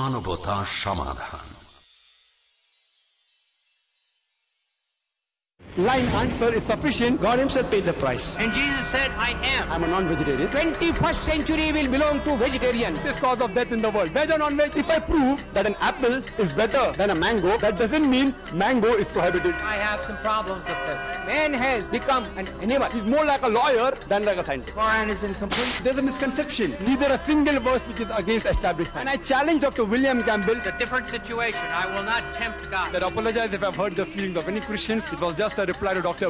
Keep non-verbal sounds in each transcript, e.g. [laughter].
মানবতা সমাধান answer is sufficient. God himself paid the price. And Jesus said, I am. I'm a non-vegetarian. 21st century will belong to vegetarians. This cause of death in the world. Veg or non-veg? If I prove that an apple is better than a mango, that doesn't mean mango is prohibited. I have some problems with this. Man has become an animal. He's more like a lawyer than like a scientist. Quran is incomplete. There's a misconception. Neither a single verse which is against established. And I challenge Dr. William Campbell It's a different situation. I will not tempt God. that apologize if I've hurt the feelings of any Christians. It was just a reply to Dr.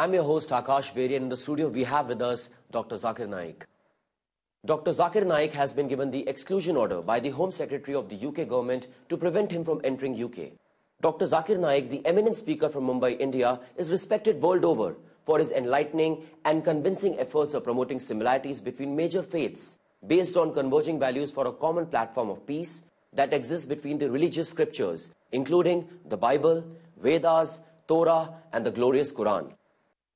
I'm your host Akash Beri and in the studio we have with us Dr. Zakir Naik. Dr. Zakir Naik has been given the exclusion order by the Home Secretary of the UK government to prevent him from entering UK. Dr. Zakir Naik, the eminent speaker from Mumbai, India, is respected world over for his enlightening and convincing efforts of promoting similarities between major faiths based on converging values for a common platform of peace that exists between the religious scriptures, including the Bible, Vedas, Torah, and the glorious Quran.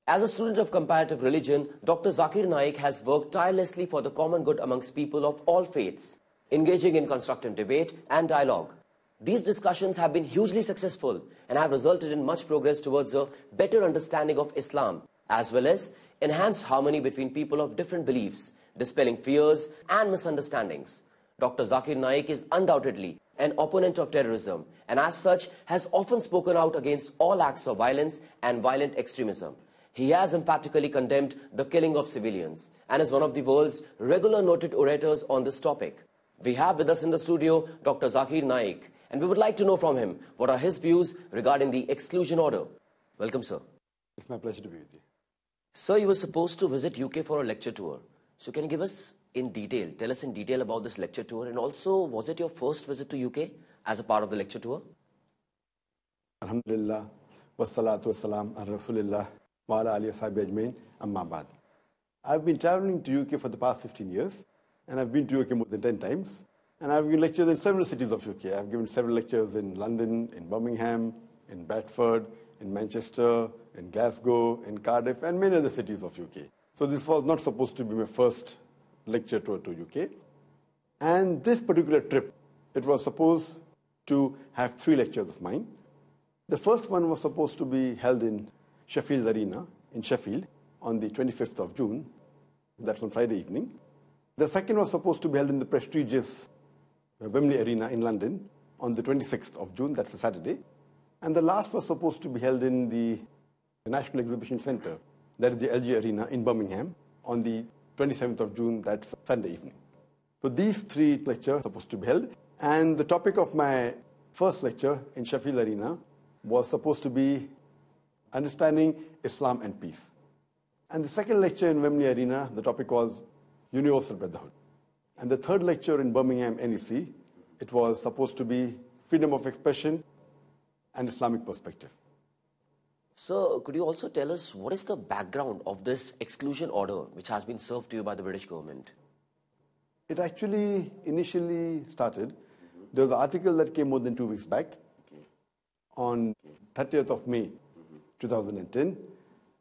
As a student of comparative religion, Dr. Zakir Naik has worked tirelessly for the common good amongst people of all faiths, engaging in constructive debate and dialogue. These discussions have been hugely successful and have resulted in much progress towards a better understanding of Islam, as well as enhanced harmony between people of different beliefs, dispelling fears and misunderstandings. Dr. Zakir Naik is undoubtedly an opponent of terrorism and as such has often spoken out against all acts of violence and violent extremism. He has emphatically condemned the killing of civilians and is one of the world's regular noted orators on this topic. We have with us in the studio Dr. Zakir Naik and we would like to know from him what are his views regarding the exclusion order. Welcome, sir. It's my pleasure to be with you. Sir, you were supposed to visit UK for a lecture tour. So can you give us in detail, tell us in detail about this lecture tour and also was it your first visit to UK as a part of the lecture tour? Alhamdulillah, wassalatu wassalam ala Rasulillah ala alihi sahbihi ajmain, amma. I've been traveling to UK for the past 15 years and I've been to UK more than 10 times and I've given lectures in several cities of UK. I've given several lectures in London, in Birmingham, in Bradford, in Manchester, in Glasgow, in Cardiff and many other cities of UK. So this was not supposed to be my first lecture tour to UK. And this particular trip, it was supposed to have three lectures of mine. The first one was supposed to be held in Sheffield Arena in Sheffield on the 25th of June. That's on Friday evening. The second was supposed to be held in the prestigious uh, Wembley Arena in London on the 26th of June. That's a Saturday. And the last was supposed to be held in the National Exhibition Centre, that is the LG Arena in Birmingham on the 27th of June. That's Sunday evening. So these three lectures are supposed to be held. And the topic of my first lecture in Sheffield Arena was supposed to be understanding Islam and peace. And the second lecture in Wembley Arena, the topic was universal brotherhood. And the third lecture in Birmingham NEC, it was supposed to be freedom of expression and Islamic perspective. Sir, could you also tell us what is the background of this exclusion order which has been served to you by the British government? It actually initially started. There was an article that came more than two weeks back on 30th of May 2010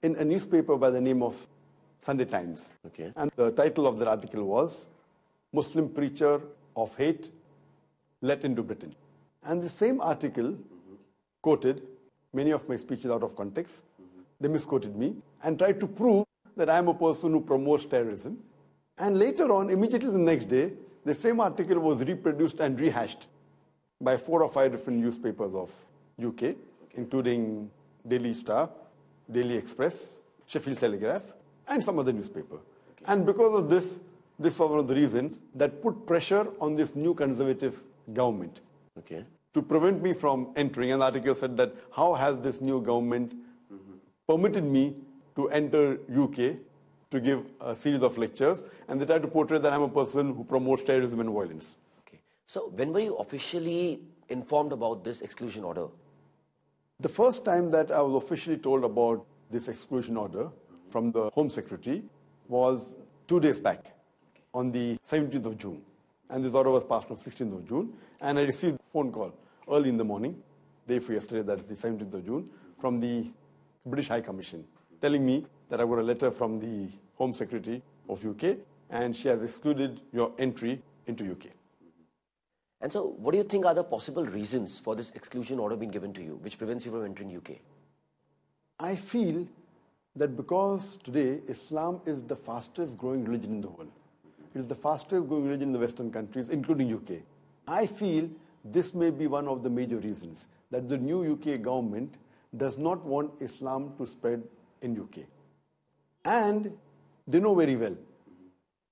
in a newspaper by the name of Sunday Times. Okay. And the title of that article was Muslim Preacher of Hate Let into Britain. And the same article quoted many of my speeches out of context. They misquoted me and tried to prove that I am a person who promotes terrorism. And later on, immediately the next day, the same article was reproduced and rehashed by four or five different newspapers of UK, including Daily Star, Daily Express, Sheffield Telegraph, and some other newspaper. And because of this, this was one of the reasons that put pressure on this new conservative government Okay. to prevent me from entering. And the article said that how has this new government permitted me to enter UK to give a series of lectures, and they tried to portray that I'm a person who promotes terrorism and violence. Okay. So when were you officially informed about this exclusion order? The first time that I was officially told about this exclusion order from the Home Secretary was two days back on the 17th of June. And this order was passed on 16th of June. And I received a phone call early in the morning, day for yesterday, that is the 17th of June, from the British High Commission, telling me that I got a letter from the Home Secretary of UK and she has excluded your entry into UK. And so, what do you think are the possible reasons for this exclusion order being given to you, which prevents you from entering UK? I feel that because today Islam is the fastest growing religion in the world, it is the fastest growing religion in the Western countries, including UK. I feel this may be one of the major reasons that the new UK government does not want Islam to spread in UK. And they know very well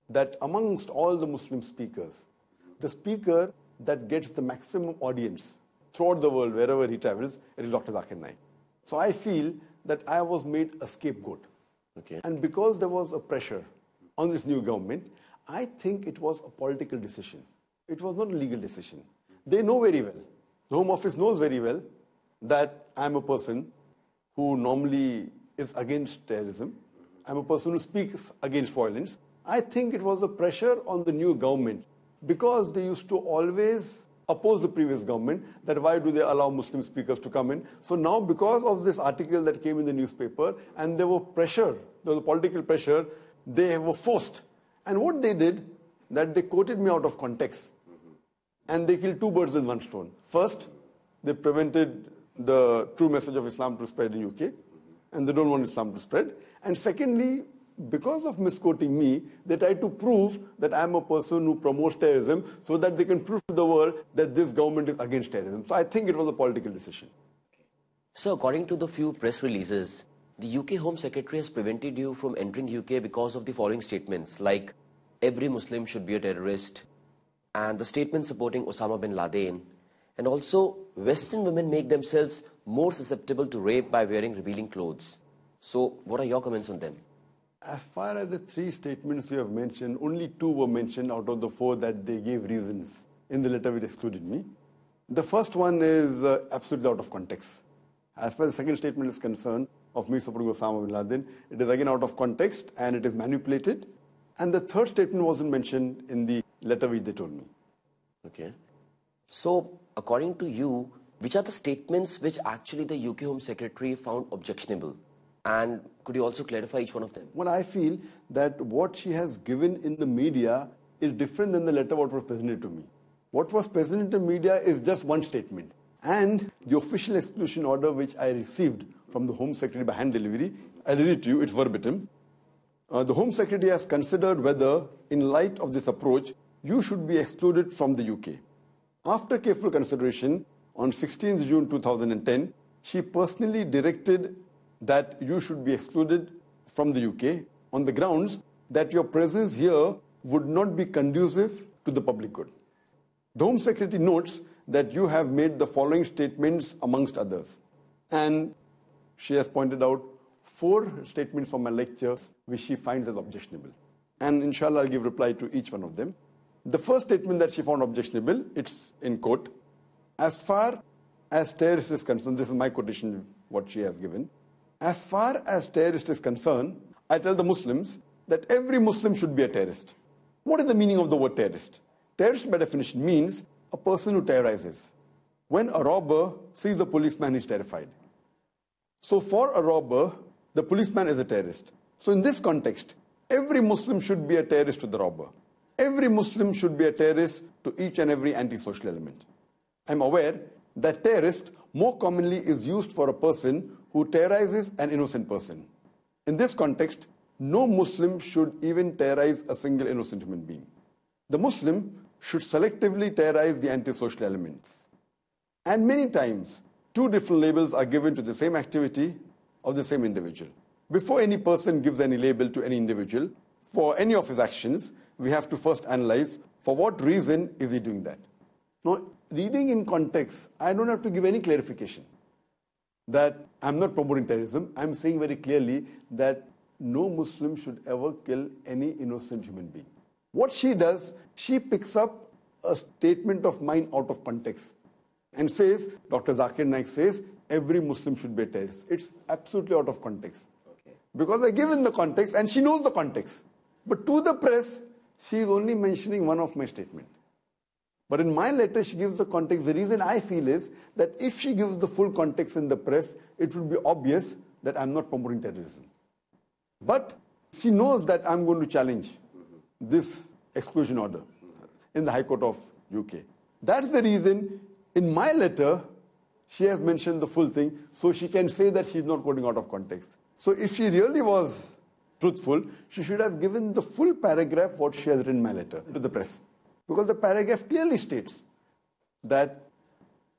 that amongst all the Muslim speakers, the speaker that gets the maximum audience throughout the world, wherever he travels, it is Dr. Zakir Naik. So I feel that I was made a scapegoat. Okay. And because there was a pressure on this new government, I think it was a political decision. It was not a legal decision. They know very well, the Home Office knows very well that I'm a person who normally is against terrorism. I'm a person who speaks against violence. I think it was a pressure on the new government because they used to always oppose the previous government that why do they allow Muslim speakers to come in. So now because of this article that came in the newspaper and there were pressure, there was political pressure, they were forced. And what they did, that they quoted me out of context and they killed two birds with one stone. First, they prevented the true message of Islam to spread in UK, and they don't want Islam to spread. And secondly, because of misquoting me, they try to prove that I'm a person who promotes terrorism so that they can prove to the world that this government is against terrorism. So I think it was a political decision. So, according to the few press releases, the UK Home Secretary has prevented you from entering UK because of the following statements like every Muslim should be a terrorist, and the statement supporting Osama bin Laden, and also Western women make themselves more susceptible to rape by wearing revealing clothes. So, what are your comments on them? As far as the three statements you have mentioned, only two were mentioned out of the four that they gave reasons in the letter which excluded me. The first one is uh, absolutely out of context. As far as the second statement is concerned, of me supporting Osama bin Laden, it is again out of context and it is manipulated. And the third statement wasn't mentioned in the letter which they told me. Okay. So, according to you, which are the statements which actually the UK Home Secretary found objectionable? And could you also clarify each one of them? Well, I feel that what she has given in the media is different than the letter what was presented to me. What was presented to the media is just one statement. And the official exclusion order which I received from the Home Secretary by hand delivery, I read it to you, it's verbatim. Uh, the Home Secretary has considered whether, in light of this approach, you should be excluded from the UK. After careful consideration, on 16th June 2010, she personally directed that you should be excluded from the UK on the grounds that your presence here would not be conducive to the public good. The Home Secretary notes that you have made the following statements amongst others. And she has pointed out four statements from my lectures which she finds as objectionable. And inshallah, I'll give reply to each one of them. The first statement that she found objectionable, it's in quote, as far as terrorists is concerned, this is my quotation, what she has given. As far as terrorist is concerned, I tell the Muslims that every Muslim should be a terrorist. What is the meaning of the word terrorist? Terrorist, by definition, means a person who terrorizes. When a robber sees a policeman, he's terrified. So, for a robber, the policeman is a terrorist. So, in this context, every Muslim should be a terrorist to the robber. Every Muslim should be a terrorist to each and every antisocial element. I'm aware that terrorist more commonly is used for a person who terrorizes an innocent person. In this context, no Muslim should even terrorize a single innocent human being. The Muslim should selectively terrorize the antisocial elements. And many times, two different labels are given to the same activity of the same individual. Before any person gives any label to any individual, for any of his actions, we have to first analyze for what reason is he doing that. Now, reading in context, I don't have to give any clarification that I'm not promoting terrorism. I'm saying very clearly that no Muslim should ever kill any innocent human being. What she does, she picks up a statement of mine out of context and says, Dr. Zakir Naik says, every Muslim should be a terrorist. It's absolutely out of context. Okay. Because I give in the context and she knows the context. But to the press, she is only mentioning one of my statement. But in my letter, she gives the context. The reason I feel is that if she gives the full context in the press, it would be obvious that I'm not promoting terrorism. But she knows that I'm going to challenge this exclusion order in the High Court of UK. That's the reason in my letter, she has mentioned the full thing, so she can say that she's not quoting out of context. So if she really was truthful, she should have given the full paragraph what she has written in my letter to the press. Because the paragraph clearly states that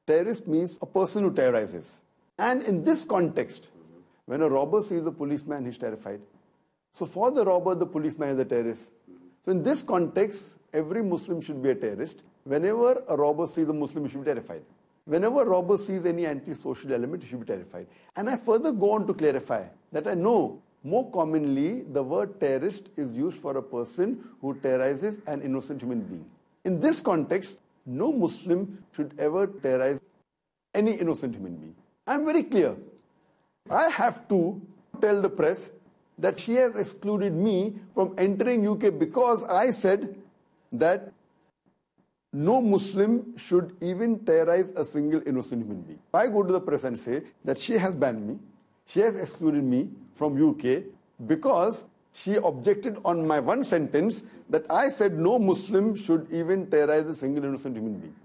terrorist means a person who terrorizes. And in this context, when a robber sees a policeman, he's terrified. So for the robber, the policeman is a terrorist. So in this context, every Muslim should be a terrorist. Whenever a robber sees a Muslim, he should be terrified. Whenever a robber sees any anti-social element, he should be terrified. And I further go on to clarify that I know more commonly the word terrorist is used for a person who terrorizes an innocent human being. In this context, no Muslim should ever terrorize any innocent human being. I'm very clear. I have to tell the press that she has excluded me from entering UK because I said that no Muslim should even terrorize a single innocent human being. If I go to the press and say that she has banned me, she has excluded me from UK because she objected on my one sentence that I said no Muslim should even terrorize a single innocent human being.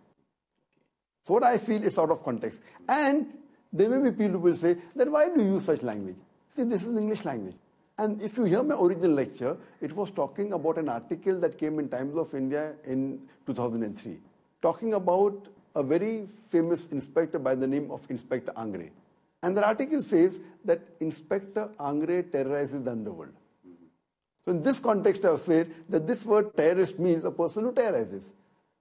So what I feel it's out of context. And there may be people who will say that why do you use such language? See, this is English language. And if you hear my original lecture, it was talking about an article that came in Times of India in 2003, talking about a very famous inspector by the name of Inspector Angre. And the article says that Inspector Angre terrorizes the underworld. So in this context, I've said that this word terrorist means a person who terrorizes.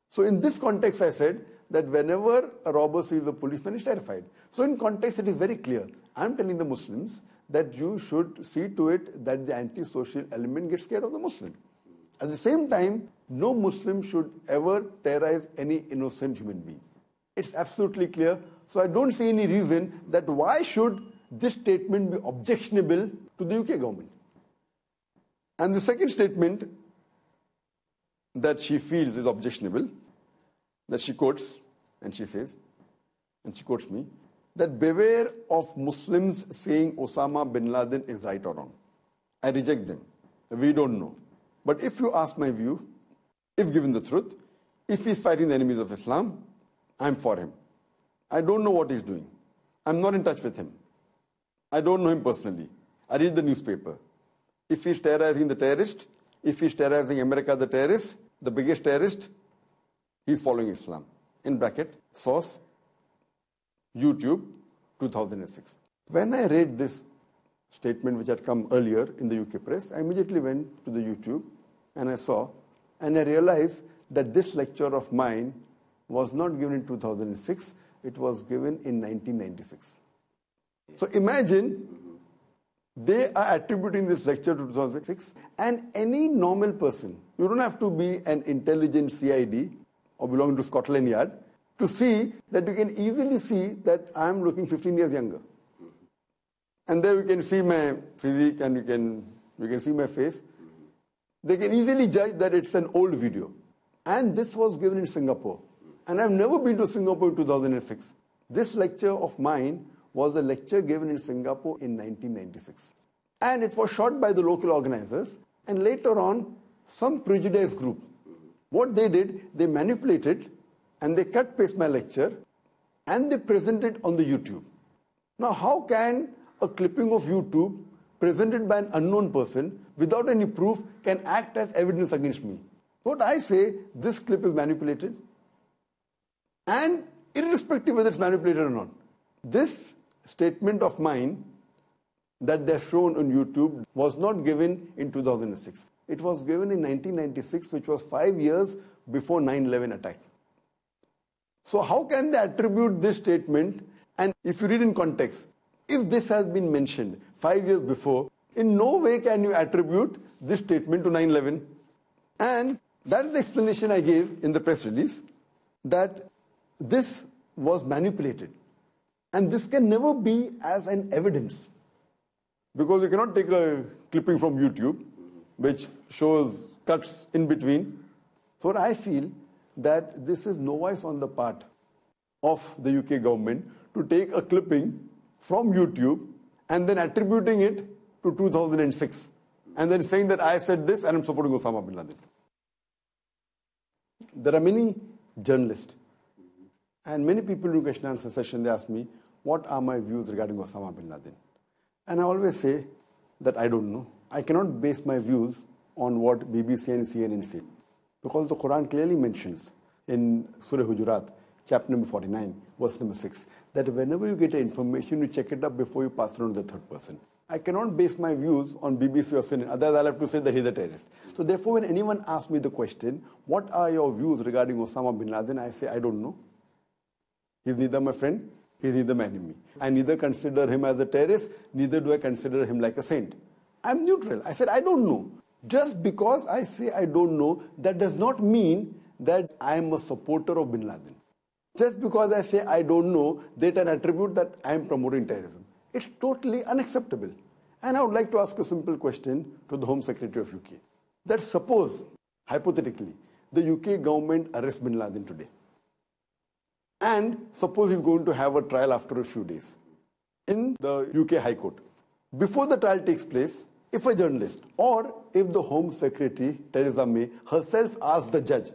So in this context, I said that whenever a robber sees a policeman, he's terrified. So in context, it is very clear. I'm telling the Muslims that you should see to it that the anti-social element gets scared of the Muslim. At the same time, no Muslim should ever terrorize any innocent human being. It's absolutely clear. So I don't see any reason that why should this statement be objectionable to the UK government. And the second statement that she feels is objectionable, that she quotes, and she says, and she quotes me, that beware of Muslims saying Osama bin Laden is right or wrong. I reject them. We don't know. But if you ask my view, if given the truth, if he's fighting the enemies of Islam, I'm for him. I don't know what he's doing. I'm not in touch with him. I don't know him personally. I read the newspaper. If he's terrorizing the terrorist, if he's terrorizing America, the terrorist, the biggest terrorist, he's following Islam. In bracket, source, YouTube, 2006. When I read this statement which had come earlier in the UK press, I immediately went to the YouTube and I saw and I realized that this lecture of mine was not given in 2006, it was given in 1996. So imagine they are attributing this lecture to 2006 and any normal person, you don't have to be an intelligent CID or belong to Scotland Yard, to see that you can easily see that I am looking 15 years younger. And there you can see my physique and you can, you can see my face. They can easily judge that it's an old video. And this was given in Singapore. And I've never been to Singapore in 2006. This lecture of mine was a lecture given in Singapore in 1996. And it was shot by the local organizers. And later on, some prejudiced group, what they did, they manipulated and they cut paste my lecture and they presented on the YouTube. Now, how can a clipping of YouTube presented by an unknown person without any proof can act as evidence against me? What I say, this clip is manipulated, and irrespective whether it's manipulated or not, this statement of mine that they've shown on YouTube was not given in 2006. It was given in 1996, which was five years before 9-11 attack. So how can they attribute this statement? And if you read in context, if this has been mentioned five years before, in no way can you attribute this statement to 9-11. And that is the explanation I gave in the press release, that this was manipulated. And this can never be as an evidence. Because you cannot take a clipping from YouTube, which shows cuts in between. So I feel that this is no voice on the part of the UK government to take a clipping from YouTube and then attributing it to 2006 and then saying that I said this and I'm supporting Osama bin Laden. There are many journalists and many people in question answer session, they ask me, what are my views regarding Osama bin Laden? And I always say that I don't know. I cannot base my views on what BBC and CNN say. Because the Quran clearly mentions in Surah Hujurat, chapter number 49, verse number 6, that whenever you get information, you check it up before you pass it on to the third person. I cannot base my views on BBC or CNN, otherwise I'll have to say that he's a terrorist. So therefore, when anyone asks me the question, what are your views regarding Osama bin Laden, I say, I don't know. He's neither my friend, he's neither my enemy. I neither consider him as a terrorist, neither do I consider him like a saint. I'm neutral. I said, I don't know. Just because I say I don't know, that does not mean that I'm a supporter of bin Laden. Just because I say I don't know, they can attribute that I'm promoting terrorism. It's totally unacceptable. And I would like to ask a simple question to the Home Secretary of UK. That suppose, hypothetically, the UK government arrests bin Laden today. And suppose he's going to have a trial after a few days in the UK High Court. Before the trial takes place, if a journalist or if the Home Secretary, Theresa May, herself asks the judge,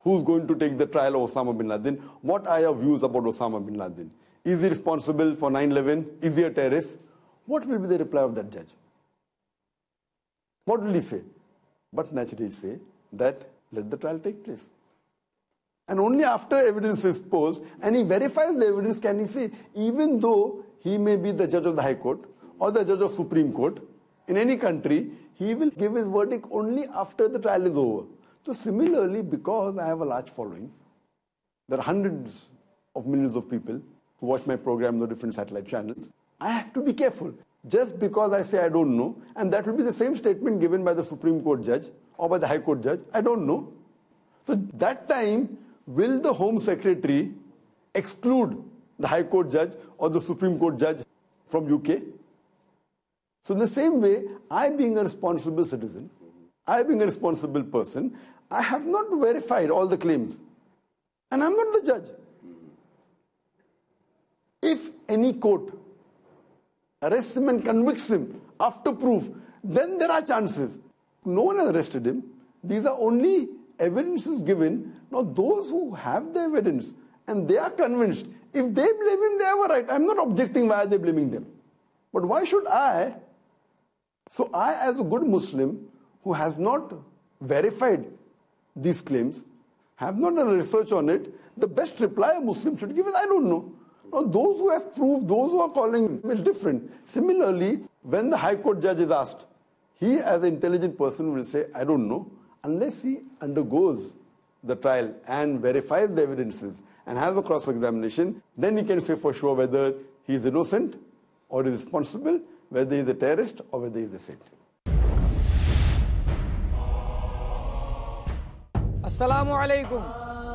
who's going to take the trial of Osama bin Laden, what are your views about Osama bin Laden? Is he responsible for 9 11? Is he a terrorist? What will be the reply of that judge? What will he say? But naturally, he'll say that let the trial take place. And only after evidence is posed and he verifies the evidence can he say, even though he may be the judge of the High Court or the judge of Supreme Court in any country, he will give his verdict only after the trial is over. So similarly, because I have a large following, there are hundreds of millions of people who watch my program on the different satellite channels. I have to be careful. Just because I say I don't know, and that will be the same statement given by the Supreme Court judge or by the High Court judge, I don't know. So that time, will the Home Secretary exclude the High Court judge or the Supreme Court judge from UK? So in the same way, I being a responsible citizen, I being a responsible person, I have not verified all the claims. And I'm not the judge. If any court arrests him and convicts him after proof, then there are chances. No one has arrested him. These are only evidences given. Now, those who have the evidence and they are convinced, if they blame him, they have a right. I'm not objecting why they are blaming them. But why should I? So, I, as a good Muslim who has not verified these claims, have not done research on it, the best reply a Muslim should give is I don't know. Now, those who have proved, those who are calling, it's different. Similarly, when the High Court judge is asked, he, as an intelligent person, will say, I don't know, unless he undergoes the trial and verifies the evidences and has a cross examination, then he can say for sure whether he is innocent or is responsible, whether he is a terrorist or whether he is a saint. আসসালামু আলাইকুম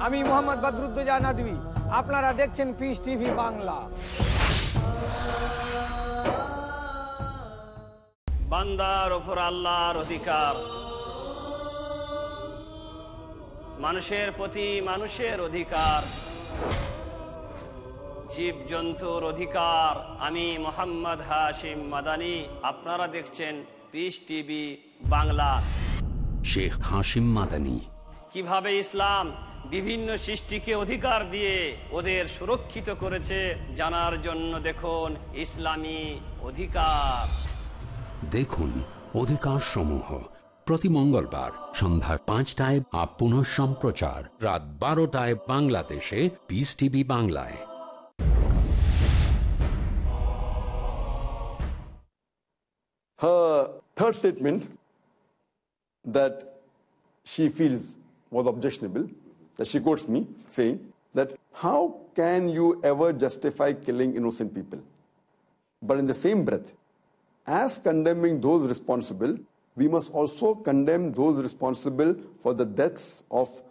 আমি মোহাম্মদ বদরুদ্দোজা নদী আপনারা দেখছেন piece TV Bangla বান্দার ওপর আল্লাহর অধিকার মানুষের প্রতি মানুষের অধিকার জীব জন্তুর অধিকার। আমি মোহাম্মদ হাশিম মাদানি আপনারা দেখছেন পিস টিভি বাংলা। শেখ হাসিম মাদানি। কীভাবে ইসলাম বিভিন্ন সৃষ্টিকে অধিকার দিয়ে ওদের সুরক্ষিত করেছে জানার জন্য দেখুন ইসলামী অধিকার। দেখুন অধিকার সমূহ প্রতি মঙ্গলবার সন্ধ্যা পাঁচটায় আপ পুনঃ সম্প্রচার রাত বারোটায় বাংলাদেশে পিস টিভি বাংলায় Her third statement that she feels was objectionable, that she quotes me saying that how can you ever justify killing innocent people? But in the same breath, as condemning those responsible, we must also condemn those responsible for the deaths of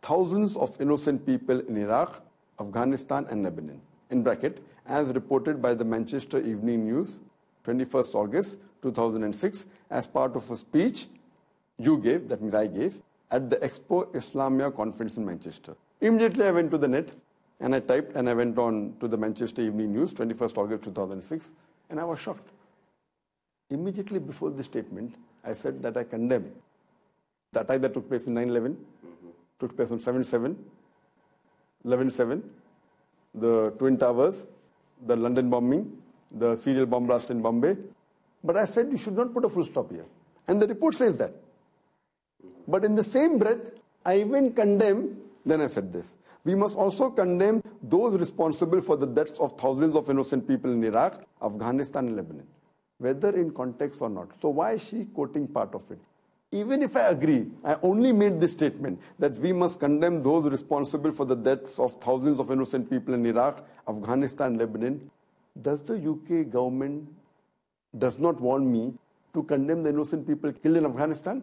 thousands of innocent people in Iraq, Afghanistan, and Lebanon. In bracket, as reported by the Manchester Evening News, 21st August 2006, as part of a speech you gave, that means I gave, at the Expo Islamia conference in Manchester. Immediately I went to the net and I typed and I went on to the Manchester Evening News, 21st August 2006, and I was shocked. Immediately before this statement, I said that I condemn the attack that took place in 9 11, took place on 7 7, 11 7, the Twin Towers, the London bombing, the serial bomb blast in Bombay. But I said you should not put a full stop here. And the report says that. But in the same breath, I even condemn, then I said this. We must also condemn those responsible for the deaths of thousands of innocent people in Iraq, Afghanistan, and Lebanon, whether in context or not. So, why is she quoting part of it? Even if I agree, I only made this statement that we must condemn those responsible for the deaths of thousands of innocent people in Iraq, Afghanistan, Lebanon. Does the UK government does not want me to condemn the innocent people killed in Afghanistan,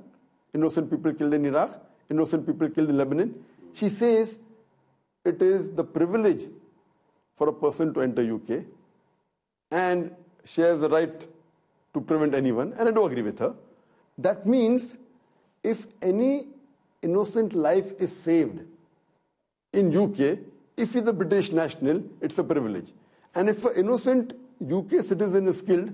innocent people killed in Iraq, innocent people killed in Lebanon? She says it is the privilege for a person to enter UK and she has the right to prevent anyone, and I do agree with her. That means if any innocent life is saved in UK, if he's a British national, it's a privilege. And if an innocent UK citizen is killed,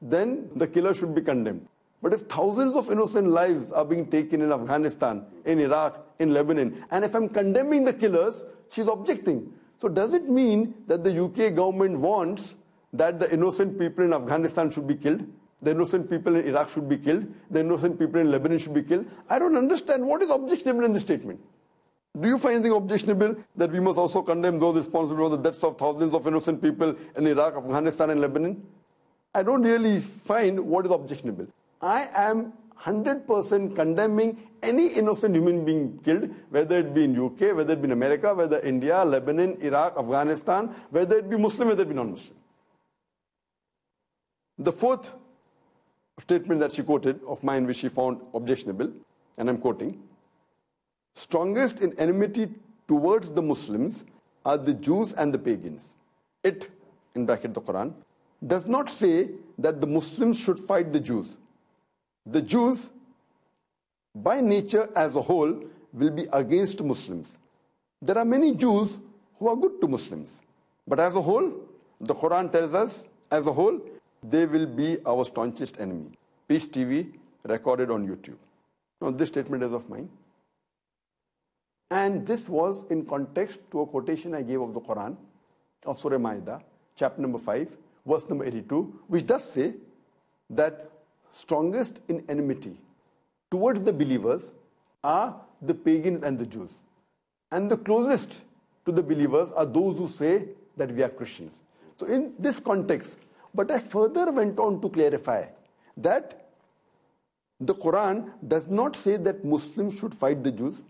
then the killer should be condemned. But if thousands of innocent lives are being taken in Afghanistan, in Iraq, in Lebanon, and if I'm condemning the killers, she's objecting. So does it mean that the UK government wants that the innocent people in Afghanistan should be killed? The innocent people in Iraq should be killed? The innocent people in Lebanon should be killed? I don't understand what is objectionable in this statement. Do you find anything objectionable that we must also condemn those responsible for the deaths of thousands of innocent people in Iraq, Afghanistan, and Lebanon? I don't really find what is objectionable. I am 100% condemning any innocent human being killed, whether it be in UK, whether it be in America, whether India, Lebanon, Iraq, Afghanistan, whether it be Muslim, whether it be non-Muslim. The fourth statement that she quoted of mine, which she found objectionable, and I'm quoting, strongest in enmity towards the Muslims are the Jews and the pagans. It, in bracket the Quran, does not say that the Muslims should fight the Jews. The Jews, by nature as a whole, will be against Muslims. There are many Jews who are good to Muslims. But as a whole, the Quran tells us, as a whole, they will be our staunchest enemy. Peace TV recorded on YouTube. Now, this statement is of mine. And this was in context to a quotation I gave of the Quran of Surah Maida, chapter number 5, verse number 82, which does say that strongest in enmity towards the believers are the pagans and the Jews. And the closest to the believers are those who say that we are Christians. So, in this context, but I further went on to clarify that the Quran does not say that Muslims should fight the Jews.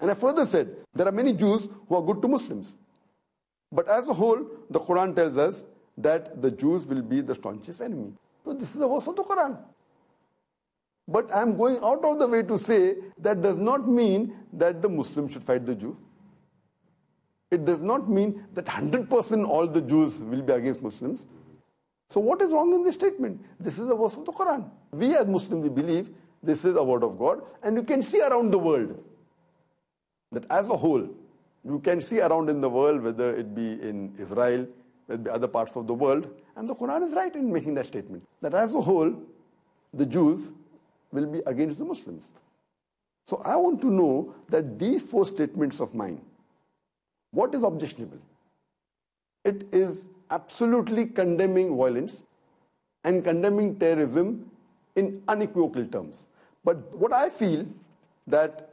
And I further said there are many Jews who are good to Muslims. But as a whole, the Quran tells us that the Jews will be the staunchest enemy. So this is the verse of the Quran. But I'm going out of the way to say that does not mean that the Muslim should fight the Jew. It does not mean that 100% all the Jews will be against Muslims. So what is wrong in this statement? This is the verse of the Quran. We as Muslims we believe this is a word of God and you can see around the world that as a whole, you can see around in the world, whether it be in Israel, whether it be other parts of the world, and the Quran is right in making that statement, that as a whole, the Jews will be against the Muslims. So I want to know that these four statements of mine, what is objectionable? It is absolutely condemning violence and condemning terrorism in unequivocal terms. But what I feel that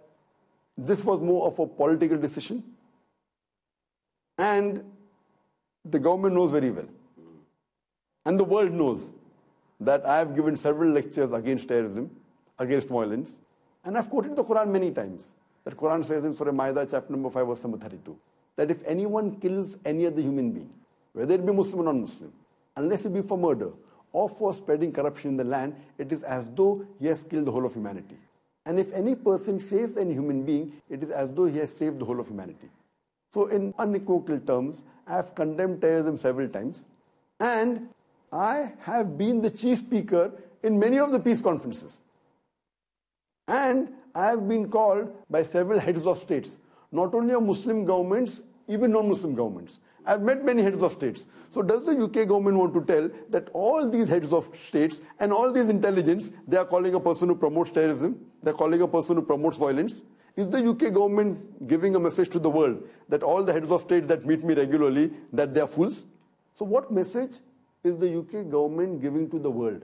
this was more of a political decision and the government knows very well and the world knows that I have given several lectures against terrorism. against violence. And I've quoted the Quran many times. That Quran says in Surah Maida, chapter number 5, verse number 32, that if anyone kills any other human being, whether it be Muslim or non-Muslim, unless it be for murder or for spreading corruption in the land, it is as though he has killed the whole of humanity. And if any person saves any human being, it is as though he has saved the whole of humanity. So in unequivocal terms, I have condemned terrorism several times. And I have been the chief speaker in many of the peace conferences. And I have been called by several heads of states, not only of Muslim governments, even non-Muslim governments. I've met many heads of states. So does the UK government want to tell that all these heads of states and all these intelligence, they are calling a person who promotes terrorism, they're calling a person who promotes violence? Is the UK government giving a message to the world that all the heads of states that meet me regularly, that they are fools? So what message is the UK government giving to the world?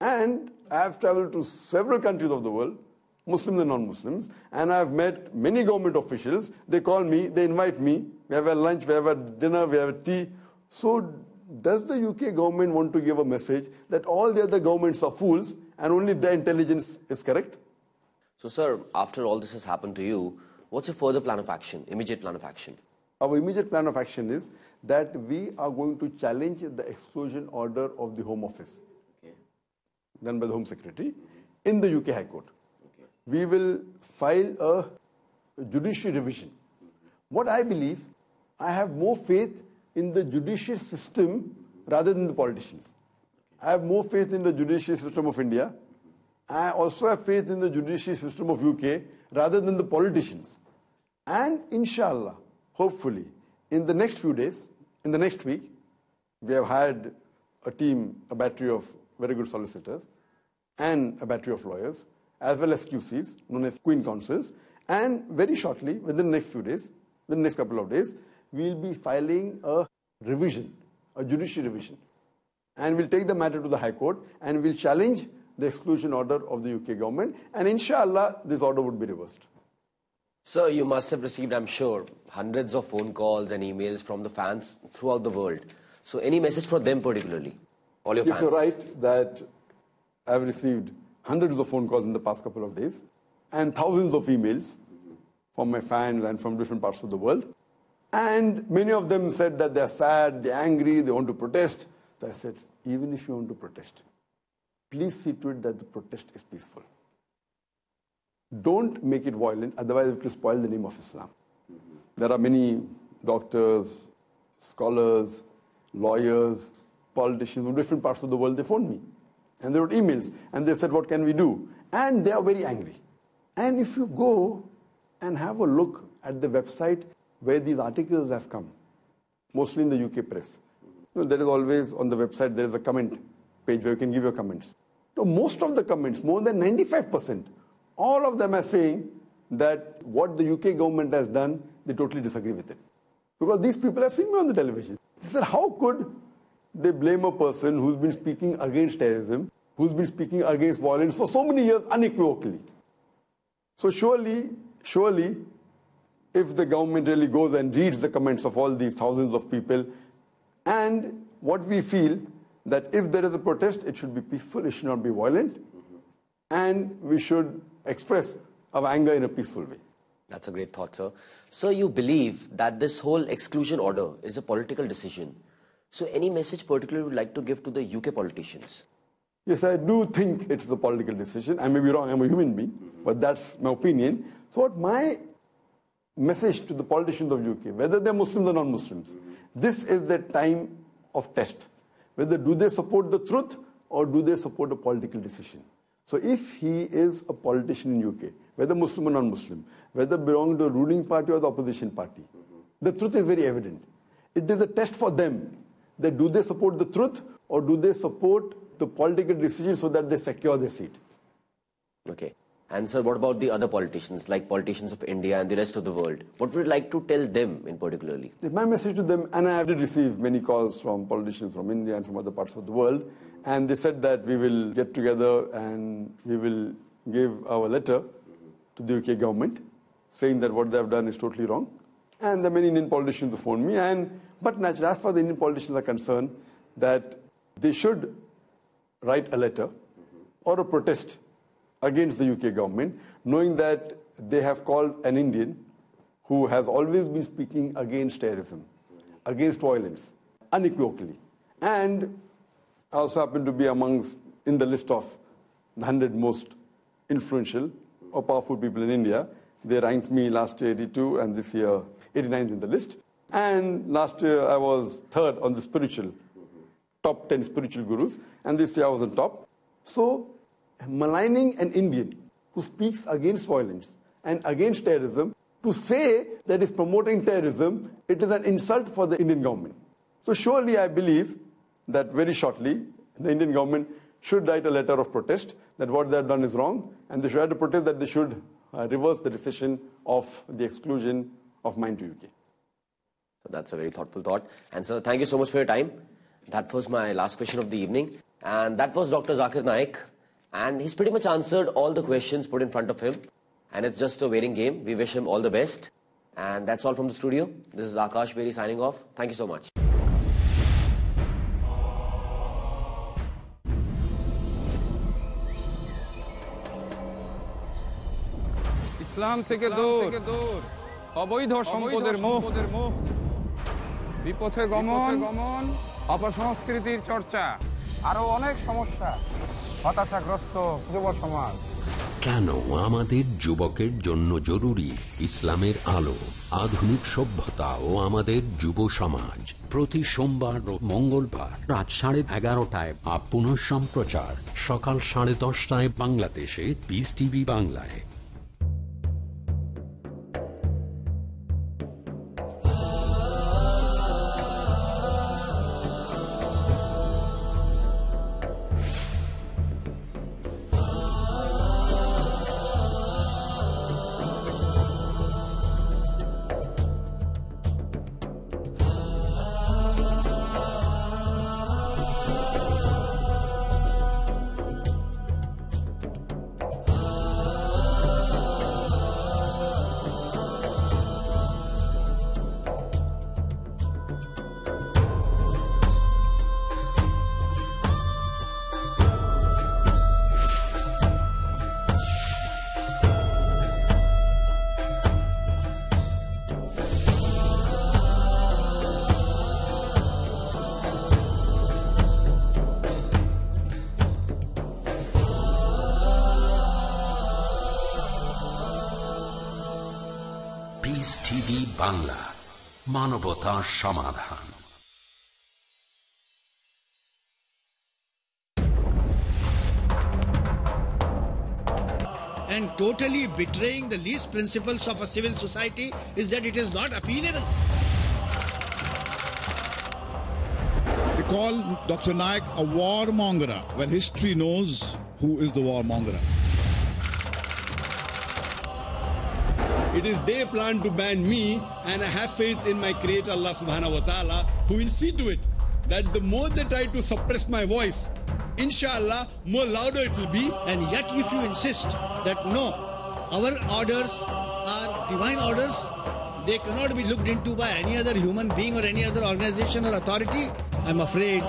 And I have traveled to several countries of the world, Muslims and non-Muslims, and I've met many government officials. They call me, they invite me. We have a lunch, we have a dinner, we have a tea. So does the UK government want to give a message that all the other governments are fools and only their intelligence is correct? So, sir, after all this has happened to you, what's your further plan of action, immediate plan of action? Our immediate plan of action is that we are going to challenge the exclusion order of the Home Office, okay. done by the Home Secretary, in the UK High Court. We will file a judiciary revision. What I believe, I have more faith in the judicial system rather than the politicians. I have more faith in the judicial system of India. I also have faith in the judicial system of UK rather than the politicians. And inshallah, hopefully, in the next few days, in the next week, we have hired a team, a battery of very good solicitors, and a battery of lawyers, as well as QCs, known as Queen Counsels. And very shortly, within the next few days, the next couple of days, we'll be filing a revision, a judicial revision. And we'll take the matter to the High Court and we'll challenge the exclusion order of the UK government. And inshallah, this order would be reversed. Sir, you must have received, I'm sure, hundreds of phone calls and emails from the fans throughout the world. So, any message for them particularly? All your yes, fans? you're right that I've received hundreds of phone calls in the past couple of days and thousands of emails from my fans and from different parts of the world. And many of them said that they're sad, they're angry, they want to protest. So I said, even if you want to protest, please see to it that the protest is peaceful. Don't make it violent, otherwise it will spoil the name of Islam. There are many doctors, scholars, lawyers, politicians from different parts of the world, they phoned me. And they wrote emails. And they said, what can we do? And they are very angry. And if you go and have a look at the website where these articles have come, mostly in the UK press, you know, there is always on the website, there is a comment page where you can give your comments. So most of the comments, more than 95%, all of them are saying that what the UK government has done, they totally disagree with it. Because these people have seen me on the television. They said, how could they blame a person who's been speaking against terrorism, who's been speaking against violence for so many years unequivocally? So surely, surely, if the government really goes and reads the comments of all these thousands of people, and what we feel that if there is a protest, it should be peaceful, it should not be violent, and we should express our anger in a peaceful way. That's a great thought, sir. So you believe that this whole exclusion order is a political decision. So any message particularly would like to give to the UK politicians? Yes, I do think it's a political decision. I may be wrong, I'm a human being, but that's my opinion. So what my message to the politicians of UK, whether they're Muslims or non-Muslims, this is the time of test. Whether do they support the truth or do they support a political decision? So if he is a politician in UK, whether Muslim or non-Muslim, whether belonging to the ruling party or the opposition party, the truth is very evident. It is a test for them that do they support the truth or do they support the political decision so that they secure their seat. Okay. And sir, what about the other politicians, like politicians of India and the rest of the world? What would you like to tell them in particularly? My message to them, and I did receive many calls from politicians from India and from other parts of the world, and they said that we will get together and we will give our letter to the UK government saying that what they have done is totally wrong. And the many Indian politicians have phoned me. And, but naturally, as far as the Indian politicians are concerned, that they should write a letter or a protest against the UK government, knowing that they have called an Indian who has always been speaking against terrorism, against violence, unequivocally. And I also happen to be amongst in the list of the 100 most influential or powerful people in India. They ranked me last year 82 and this year 89th in the list. And last year I was third on the spiritual, top 10 spiritual gurus. And this year I was on top. So maligning an Indian who speaks against violence and against terrorism to say that is promoting terrorism, it is an insult for the Indian government. So surely I believe that very shortly the Indian government should write a letter of protest that what they have done is wrong and they should write a protest that they should uh, reverse the decision of the exclusion of Mind to UK. So that's a very thoughtful thought. And sir, thank you so much for your time. That was my last question of the evening. And that was Dr. Zakir Naik. And he's pretty much answered all the questions put in front of him. And it's just a waiting game. We wish him all the best. And that's all from the studio. This is Akash Beri signing off. Thank you so much. ইসলাম থেকে দূর অবৈধ সম্পদের মোহ বিপথে গমন গমন। অপসংস্কৃতির চর্চা আরও অনেক সমস্যা। হতাশাগ্রস্ত যুব সমাজ। কেন আমাদের যুবকের জন্য জরুরি ইসলামের আলো আধুনিক সভ্যতা ও আমাদের যুব সমাজ? প্রতি সোমবার ও মঙ্গলবার রাত সাড়ে এগারোটায় বা পুনঃ সম্প্রচার। সকাল সাড়ে দশটায় বাংলাদেশে পিস টিভি বাংলায়। বাংলা মানবতা সমাধান and totally betraying the least principles of a civil society is that it is not appealable. They call Dr. Naik a warmonger. Well, history knows who is the warmonger. It is they plan to ban me, and I have faith in my Creator Allah subhanahu wa ta'ala, who will see to it that the more they try to suppress my voice, inshallah, more louder it will be. And yet, if you insist that no, our orders are divine orders, they cannot be looked into by any other human being or any other organization or authority, I'm afraid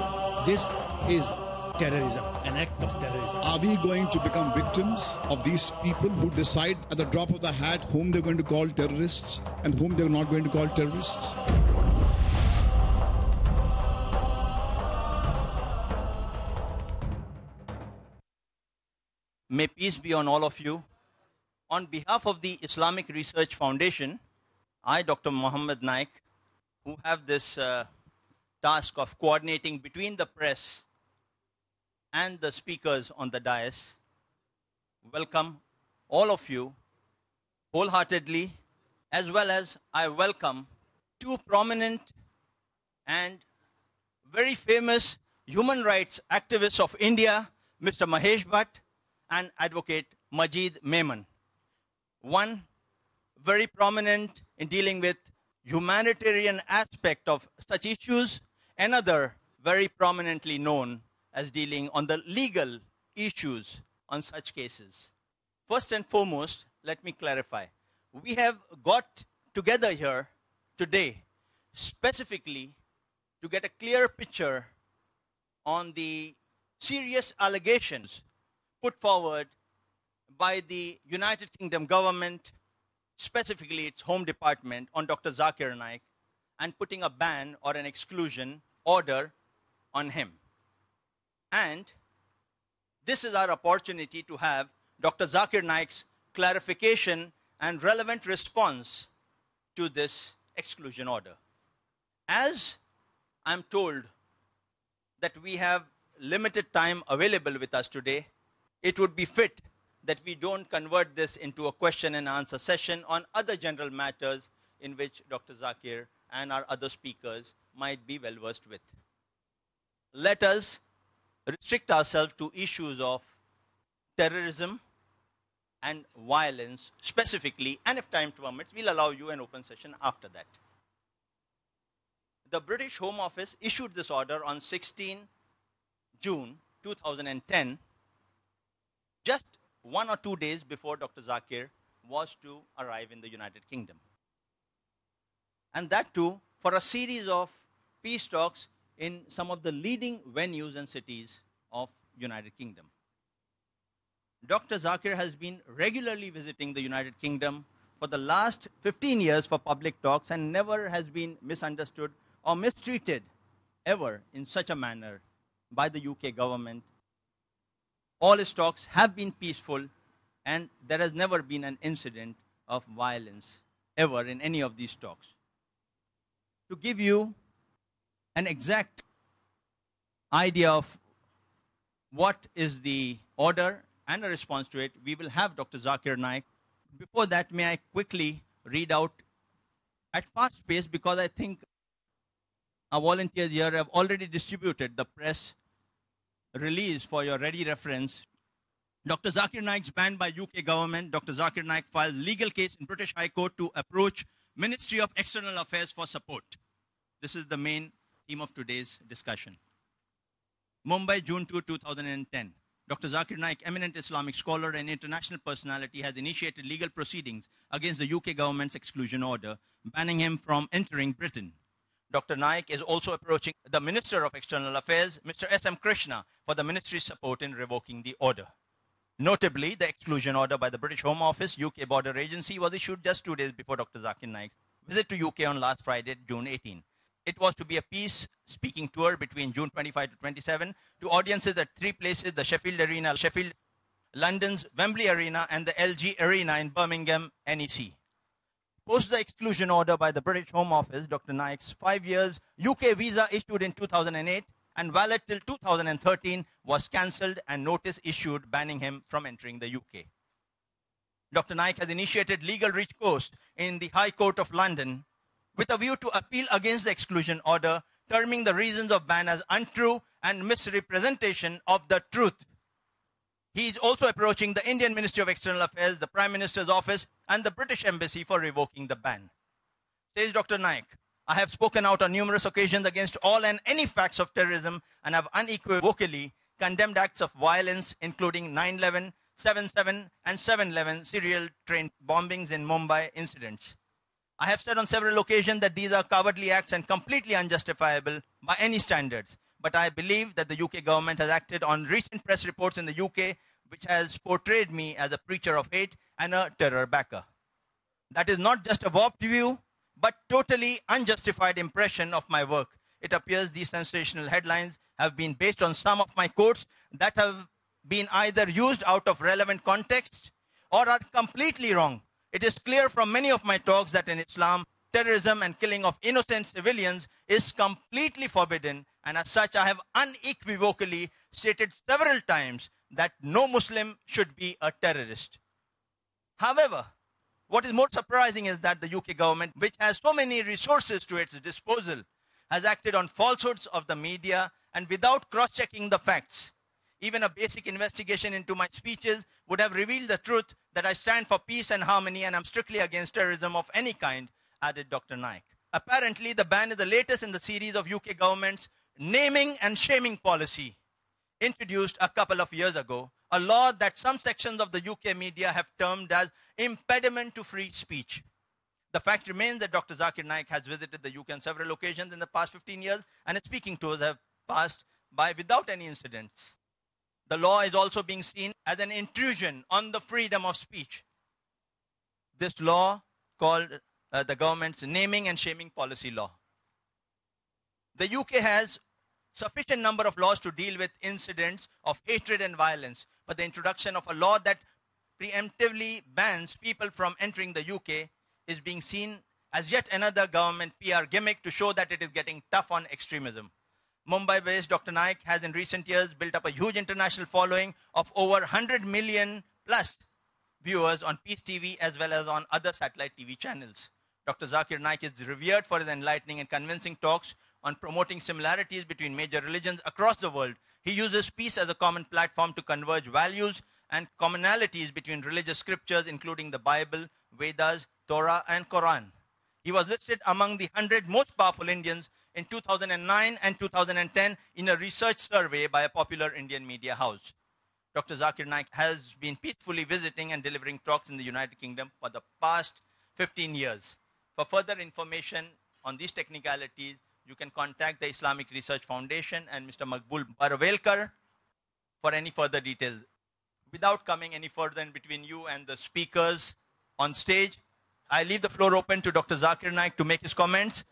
this is terrorism, an act of terrorism. Are we going to become victims of these people who decide at the drop of the hat whom they're going to call terrorists and whom they're not going to call terrorists? May peace be on all of you. On behalf of the Islamic Research Foundation, I, Dr. Muhammad Naik, who have this uh, task of coordinating between the press and the speakers on the dais, welcome all of you wholeheartedly, as well as I welcome two prominent and very famous human rights activists of India, Mr. Mahesh Bhatt and Advocate Majid Memon. One very prominent in dealing with humanitarian aspect of such issues, another very prominently known as dealing on the legal issues on such cases. First and foremost, let me clarify. We have got together here today specifically to get a clear picture on the serious allegations put forward by the United Kingdom government, specifically its Home Department, on Dr. Zakir Naik and putting a ban or an exclusion order on him. And this is our opportunity to have Dr. Zakir Naik's clarification and relevant response to this exclusion order. As I'm told that we have limited time available with us today, it would be fit that we don't convert this into a question and answer session on other general matters in which Dr. Zakir and our other speakers might be well versed with. Let us restrict ourselves to issues of terrorism and violence specifically, and if time permits, we'll allow you an open session after that. The British Home Office issued this order on 16 June 2010, just one or two days before Dr. Zakir was to arrive in the United Kingdom. And that too for a series of peace talks in some of the leading venues and cities of United Kingdom. Dr. Zakir has been regularly visiting the United Kingdom for the last 15 years for public talks and never has been misunderstood or mistreated ever in such a manner by the UK government. All his talks have been peaceful and there has never been an incident of violence ever in any of these talks. To give you an exact idea of what is the order and a response to it, we will have Dr. Zakir Naik. Before that, may I quickly read out at fast pace because I think our volunteers here have already distributed the press release for your ready reference. Dr. Zakir Naik's banned by UK government. Dr. Zakir Naik filed legal case in British High Court to approach Ministry of External Affairs for support. This is the main theme of today's discussion. Mumbai, June 2, 2010. Dr. Zakir Naik, eminent Islamic scholar and international personality, has initiated legal proceedings against the UK government's exclusion order, banning him from entering Britain. Dr. Naik is also approaching the Minister of External Affairs, Mr. S.M. Krishna, for the ministry's support in revoking the order. Notably, the exclusion order by the British Home Office, UK Border Agency, was issued just two days before Dr. Zakir Naik's visit to UK on last Friday, June 18. It was to be a peace speaking tour between June 25 to 27 to audiences at three places the Sheffield Arena, Sheffield, London's Wembley Arena, and the LG Arena in Birmingham, NEC. Post the exclusion order by the British Home Office, Dr. Naik's five years UK visa issued in 2008 and valid till 2013 was cancelled and notice issued banning him from entering the UK. Dr. Naik has initiated legal recourse in the High Court of London with a view to appeal against the exclusion order, terming the reasons of ban as untrue and misrepresentation of the truth. He is also approaching the Indian Ministry of External Affairs, the Prime Minister's office, and the British Embassy for revoking the ban. Says Dr. Naik, I have spoken out on numerous occasions against all and any facts of terrorism and have unequivocally condemned acts of violence, including 9 11, 7 7, and 7 11 serial train bombings in Mumbai incidents. I have said on several occasions that these are cowardly acts and completely unjustifiable by any standards. But I believe that the UK government has acted on recent press reports in the UK, which has portrayed me as a preacher of hate and a terror backer. That is not just a warped view, but totally unjustified impression of my work. It appears these sensational headlines have been based on some of my quotes that have been either used out of relevant context or are completely wrong it is clear from many of my talks that in Islam, terrorism and killing of innocent civilians is completely forbidden, and as such, I have unequivocally stated several times that no Muslim should be a terrorist. However, what is more surprising is that the UK government, which has so many resources to its disposal, has acted on falsehoods of the media and without cross checking the facts. Even a basic investigation into my speeches would have revealed the truth that I stand for peace and harmony and I'm strictly against terrorism of any kind, added Dr. Naik. Apparently, the ban is the latest in the series of UK government's naming and shaming policy, introduced a couple of years ago, a law that some sections of the UK media have termed as impediment to free speech. The fact remains that Dr. Zakir Naik has visited the UK on several occasions in the past 15 years, and his speaking tours have passed by without any incidents. The law is also being seen as an intrusion on the freedom of speech. This law, called uh, the government's naming and shaming policy law. The UK has sufficient number of laws to deal with incidents of hatred and violence, but the introduction of a law that preemptively bans people from entering the UK is being seen as yet another government PR gimmick to show that it is getting tough on extremism. Mumbai based Dr. Naik has in recent years built up a huge international following of over 100 million plus viewers on Peace TV as well as on other satellite TV channels. Dr. Zakir Naik is revered for his enlightening and convincing talks on promoting similarities between major religions across the world. He uses peace as a common platform to converge values and commonalities between religious scriptures, including the Bible, Vedas, Torah, and Quran. He was listed among the 100 most powerful Indians in 2009 and 2010 in a research survey by a popular Indian media house. Dr. Zakir Naik has been peacefully visiting and delivering talks in the United Kingdom for the past 15 years. For further information on these technicalities, you can contact the Islamic Research Foundation and Mr. Makbul Baravelkar for any further details. Without coming any further in between you and the speakers on stage, I leave the floor open to Dr. Zakir Naik to make his comments.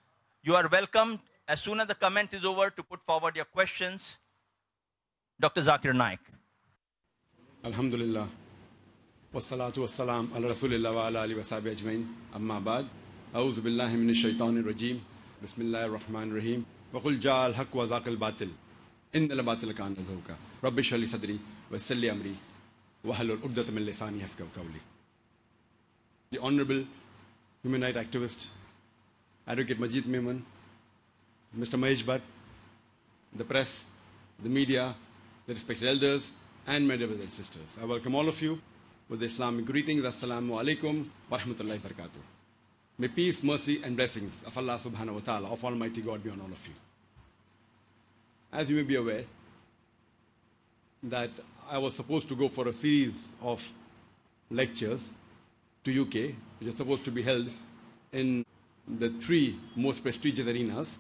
You are welcome as soon as the comment is over to put forward your questions. Dr. Zakir Naik. Alhamdulillah. والصلاة والسلام على رسول الله وعلى آله وصحبه أجمعين أما بعد أعوذ بالله من الشيطان الرجيم بسم الله الرحمن الرحيم وقل جاء الحق وذاق الباطل إن الباطل كان زهوكا رب اشرح لي صدري ويسر لي أمري واحلل عقدة من لساني يفقهوا قولي The Honorable Human Rights Activist Advocate Majid Memon Mr. Mahesh Bhatt the press the media the respected elders and my dear brothers and sisters I welcome all of you with the Islamic greetings Assalamu alaikum wa rahmatullahi barakatuh May peace, mercy, and blessings of Allah subhanahu wa ta'ala, of Almighty God be on all of you. As you may be aware, that I was supposed to go for a series of lectures to UK, which are supposed to be held in the three most prestigious arenas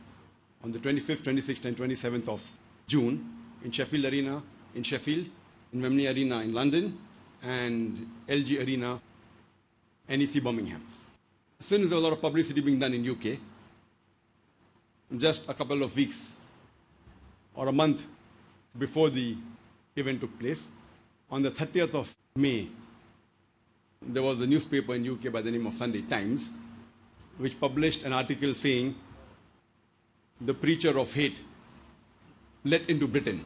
on the 25th, 26th, and 27th of June in Sheffield Arena in Sheffield, in Wembley Arena in London, and LG Arena, NEC Birmingham. Since there was a lot of publicity being done in UK, just a couple of weeks or a month before the event took place, on the 30th of May, there was a newspaper in UK by the name of Sunday Times, which published an article saying the preacher of hate let into Britain,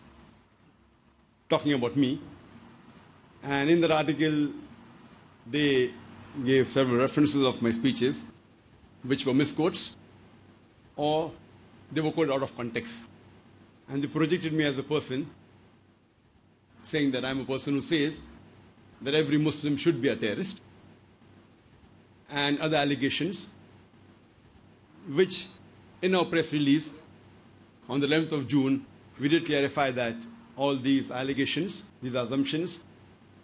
talking about me. And in that article, they gave several references of my speeches, which were misquotes, or they were quoted out of context. And they projected me as a person, saying that I'm a person who says that every Muslim should be a terrorist, and other allegations, which in our press release on the 11th of June, we did clarify that all these allegations, these assumptions,